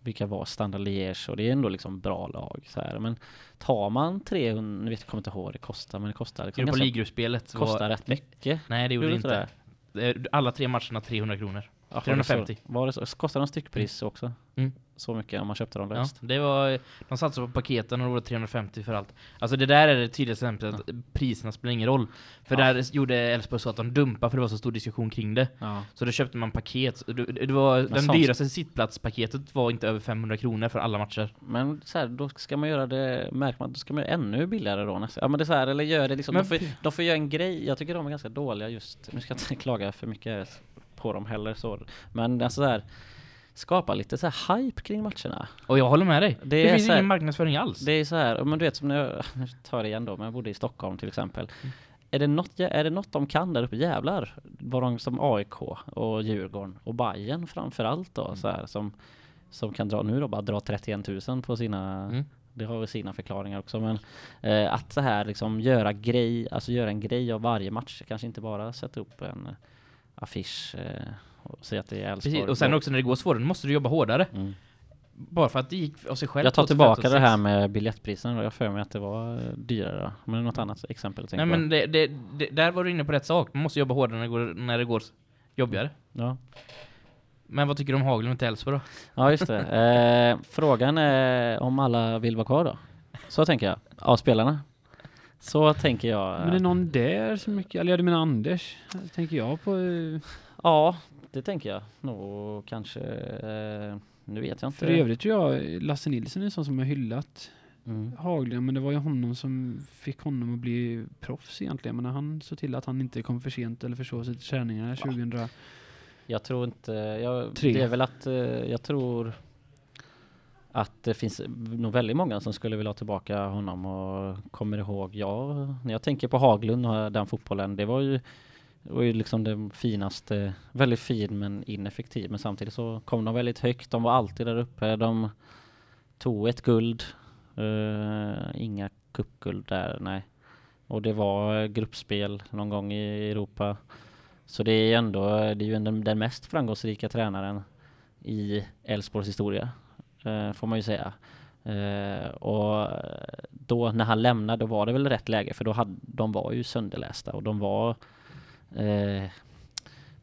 vilka var Standard Liège och det är ändå liksom bra lag så här. men tar man 300, nu vet jag kommer inte ihåg vad det kostar men det kostar liksom Europa League-gruppspelet kostar var... rätt mycket. Nej, det gjorde det inte. Det- Alla tre matcherna 300 kronor. Ja, 350. Var det så? Kostar de styckpris också? Mm. Så mycket om man köpte dem Ja, löst? det var, de satsade på paketen och det var 350 för allt. Alltså det där är det tydligaste exemplet att priserna spelar ingen roll. För Ja. där gjorde Elfsborg så att de dumpade för det var så stor diskussion kring det. Ja. Så då köpte man paket. Det, det var, den sånt- dyraste sittplatspaketet var inte över 500 kronor för alla matcher. Men så här, då ska man göra det, märker man, då ska man göra ännu billigare då nästan. Ja men det är så här, eller gör det liksom, Men de, får, de får göra en grej, jag tycker de är ganska dåliga just, nu ska jag inte klaga för mycket på dem heller så. Men alltså så här, skapa lite så här hype kring matcherna. Och jag håller med dig. Det, Det finns här- ingen marknadsföring alls. Det är så här, men du vet som när jag, nu tar jag det igen då, men jag bodde i Stockholm till exempel. Mm. Är det, något, är det något de kan där uppe, jävlar, vad de som AIK och Djurgården och Bayern framförallt då, Mm. så här, som, som kan dra, nu då bara dra 31 000 på sina, Mm. det har väl sina förklaringar också, men eh, att så här liksom göra grej, alltså göra en grej av varje match, kanske inte bara sätta upp en eh, affisch eh, och säga att det är Elfsborg. Precis. Och sen också när det går svårare, då måste du jobba hårdare. Mm. Bara för att det gick av sig själv. Jag tar 2005, tillbaka det 2006. här med biljettpriserna, jag för mig att det var eh, dyrare. Men något annat exempel Nej men det, det, det, där var du inne på rätt sak. Man måste jobba hårdare när det går, när det går jobbigare. på. Ja. Men vad tycker du om Haglund till Elfsborg då? ja, just det. Eh, frågan är om alla vill vara kvar då? Så tänker jag. Av spelarna. Så tänker jag. Men är någon där så mycket? Eller ja, du menar Anders? Tänker jag på. eh, Ja, det tänker jag. Nog kanske. Eh, nu vet jag inte. För övrigt tror jag Lasse Nilsson är en sån som har hyllat Mm. Haglund, men det var ju honom som fick honom att bli proffs egentligen. Men han såg till att han inte kom för sent eller försov sig till träningarna 2000. Jag tror inte, jag, Tre. det är väl att eh, jag tror att det finns nog väldigt många som skulle vilja ha tillbaka honom och kommer ihåg, ja, när jag tänker på Haglund och den fotbollen, det var ju, det var ju liksom det finaste, väldigt fin men ineffektiv, men samtidigt så kom de väldigt högt, de var alltid där uppe, de tog ett guld, uh, inga cupguld där, nej. Och det var gruppspel någon gång i Europa. Så det är ändå, det är ju den, den mest framgångsrika tränaren i Elfsborgs historia, uh, får man ju säga. Uh, och då när han lämnade, då var det väl rätt läge, för då hade, de var ju sönderlästa och de var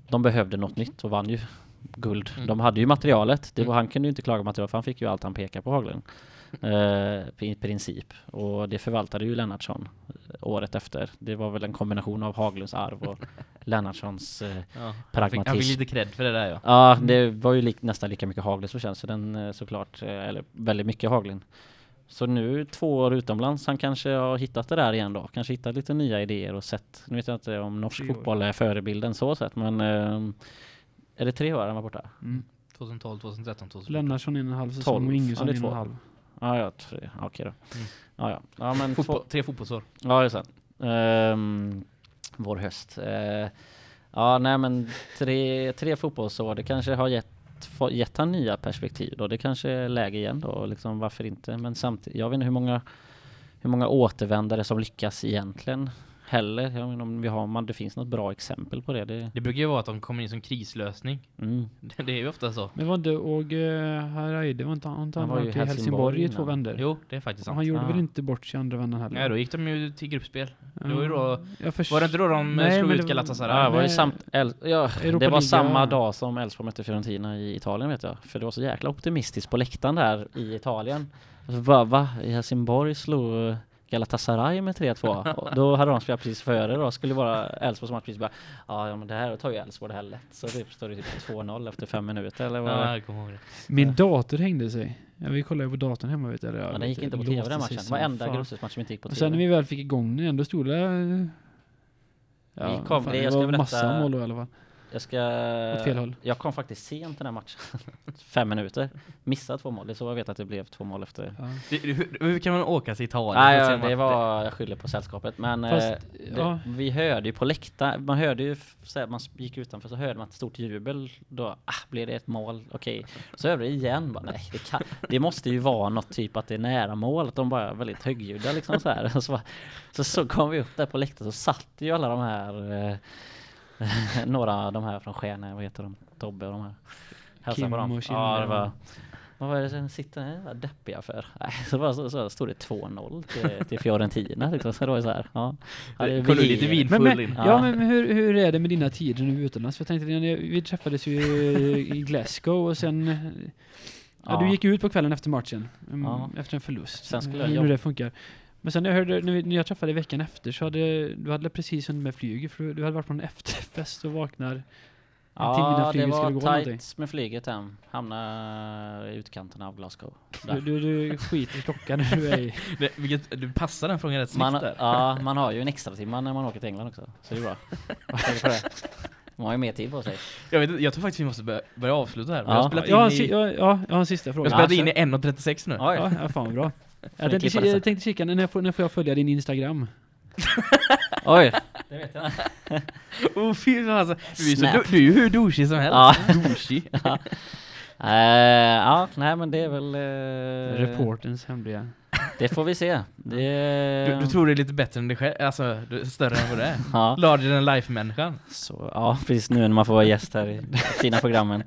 de behövde något nytt och vann ju guld. Mm. De hade ju materialet. Det var, Mm. Han kunde ju inte klaga på materialet för han fick ju allt han pekade på Haglund. Eh, I princip. Och det förvaltade ju Lennartsson eh, året efter. Det var väl en kombination av Haglunds arv och Lennartssons eh, Ja, pragmatism. han fick lite cred för det där ja. Ja, det var ju lik, nästan lika mycket förtjänst så den eh, såklart, eh, eller väldigt mycket Haglund. Så nu två år utomlands, han kanske har hittat det där igen då. Kanske hittat lite nya idéer och sett, nu vet jag inte om norsk fotboll är förebilden så sett, men eh, är det tre år han var borta? Mm. 2012, 2013, 2014. Lennartsson en och en halv säsong och Ja, Ingesson det är en och en två. halv. Ja, ja, tre. Ja, okej då. Mm. Ja, ja. ja men två, Fotboll, tre fotbollsår. Ja, det är sant. Ehm, vår höst. Eh, ja, nej men tre, tre fotbollsår, det kanske har gett, få- gett han nya perspektiv då. Det kanske är läge igen då, liksom varför inte? Men samtidigt, jag vet inte hur många, hur många återvändare som lyckas egentligen heller. Jag inte om vi har, man, det finns något bra exempel på det. det Det brukar ju vara att de kommer in som krislösning. mm. Det det är ju ofta så. Men var inte Åge Hareide, var inte han, Han var ju i i Helsingborg i Helsingborg två vändor? Jo, det är faktiskt Och sant. han gjorde Ah. väl inte bort sig andra vändan heller? Nej, då gick de ju till gruppspel. Ja. det var ju då- Jag först- Var det inte då de Nej, slog ut det- Galatasaray? Ja, det var ju Nej. samt, El, ja, det var Liga- samma dag som Elfsborg mötte Fiorentina i Italien vet jag. För det var så jäkla optimistiskt på läktaren där i Italien. Och så bara, va? I Helsingborg slog eh, Galatasaray med 3-2. Och då hade de spelat precis före då. Skulle vara Elfsborg som att precis bara, ja ja, men det här tar ju Elfsborg det här lätt. Så det står det typ 2-0 efter fem minuter eller vad? Ja, jag kommer ihåg det. Min dator hängde sig. Ja, vi kollade ju på datorn hemma vet jag. Men den gick inte på tv den matchen. Det var enda gruppspelsmatch som inte gick på Och sen när tv. vi väl fick igång den, då stod det... eh, Ja, Vi kom- fan, det det jag ska var berätta- massa mål då i alla fall. Jag ska... Åt fel håll. Jag kom faktiskt sent den här matchen. fem minuter. Missade två mål. Det är så jag vet att det blev två mål efter. Ja. Det- Hur, hur kan man åka till Italien? Nej, ja, det var, jag skyller på sällskapet. Men Fast, eh, det, ja. vi hörde ju på läktaren, man hörde ju, så man gick utanför så hörde man ett stort jubel. Då, ah, blev det ett mål? Okej. Så hörde vi igen, bara, nej, det, kan, det måste ju vara något typ att det är nära mål, att de bara är väldigt högljudda liksom så här. Så, så, så kom vi upp där på läktaren så satt ju alla de här, eh, några av de här från Skene, vad heter de? Tobbe och de här. Hälsade Kim på dem. och Ja, det var, vad var det som sitter här vad deppiga för? Nej, så, bara, så, så stod det 2-0 till, till Fiorentina liksom. Så det var ju så här, ja. ja det du blir- lite Men, full men, in? ja. Ja. men hur, hur är det med dina tider nu utomlands? För jag tänkte, när vi träffades ju i Glasgow och sen... Ja, du Ja. gick ut på kvällen efter matchen. mm, Ja. Efter en förlust. Sen skulle jag hur jobba. det funkar. Men sen när jag hörde, när, jag träffade dig veckan efter så hade du hade precis hunnit med flyget för du hade varit på en efterfest och vaknar en timme innan Ja, det flyget skulle var tight med flyget hem. Hamna i utkanten av Glasgow. Du, Där. du, du skiter i klockan när du är i... Det, vilket, du passar den frågan rätt snyggt Man, där. ja, man har ju en extra timma när man åker till England också. Så det är bra. Man har ju mer tid på sig. Jag, vet, jag tror faktiskt vi måste börja, börja avsluta här. Vi Ja. har spelat Jag har, si- i, ja, ja, jag har en sista fråga. har spelat Ja, in i 1.36 nu. Oj. Ja, ja, fan bra. Jag tänkte, klippa ki- det jag tänkte kika, när får, när får jag följa din Instagram? Oj. Det vet jag Oh, fy alltså. Du är, så, du, du är ju hur douchig som helst. Ja. Douchig. Eh, ja, nej men det är väl... eh, Reportens hemliga... Det får vi se. Det, Du, du tror det är lite bättre än dig själv, alltså du är större än vad det är. Ja, Larger than life-människan. ja, precis nu när man får vara gäst här i fina programmen.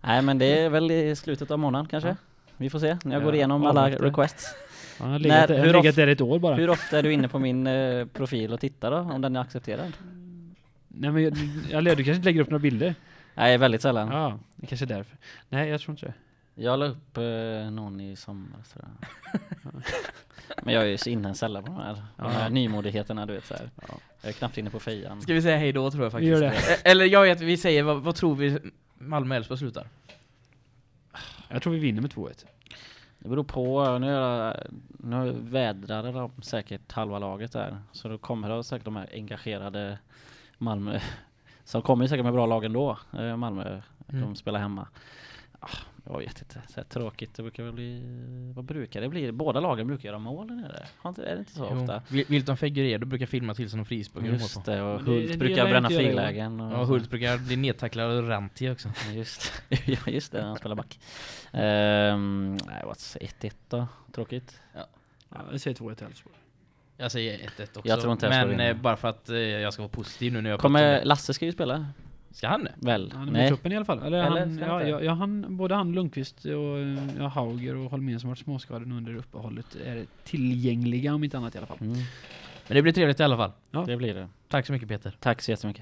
Nej men det är väl i slutet av månaden kanske. Ja. Vi får se när jag Ja, går igenom alla requests. Han har legat, När- där- hur legat där ett år bara. Hur ofta är du inne på min eh, profil och tittar då? Om den är accepterad? Nej men jag, jag, du kanske inte lägger upp några bilder? Nej, väldigt sällan. Ja, det kanske är därför. Nej, jag tror inte det. Jag la upp eh, någon i somras tror jag. Men jag är ju så inne sällan på de här, de här Ja. nymodigheterna du vet så här. Jag är knappt inne på fejan. Ska vi säga hej då tror jag Vi gör faktiskt. det. E- Eller jag vet, vi säger, vad, vad tror vi Malmö-Elfsborg slutar? Jag tror vi vinner med 2-1. Det beror på, nu, jag, nu vädrade de säkert halva laget där. Så då kommer det säkert de här engagerade Malmö. Så kommer säkert med bra lag ändå, eh, Malmö. Mm. De spelar hemma. Jag vet inte, så här tråkigt. Det brukar väl bli, vad brukar det bli? Båda lagen brukar göra mål inte- Är det inte så Jo. ofta? Wilton Figueiredo brukar filma till som en frispark. Just det, och Men det- Hult det brukar bränna frilägen. Och Ja, Hult brukar bli nedtacklad av Ranti också. Ja, Just, ja, just det, han spelar back. Ehm, nej, vad säger 1-1 då? Tråkigt. Ja, jag säger 2-1 till Elfsborg. Jag säger 1-1 också. Jag tror inte Men eh, bara för att eh, jag ska vara positiv nu när jag Kommer. Lasse ska ju spela? Ska han det? Väl? Han är med i truppen i alla fall. Eller, Eller han, ska ja, ja, ja, han, både han Lundqvist och ja, Hauger och Holmén som varit småskadade nu under uppehållet är tillgängliga om inte annat i alla fall. Mm, Men det blir trevligt i alla fall. Ja. det blir det. Tack så mycket Peter. Tack så jättemycket.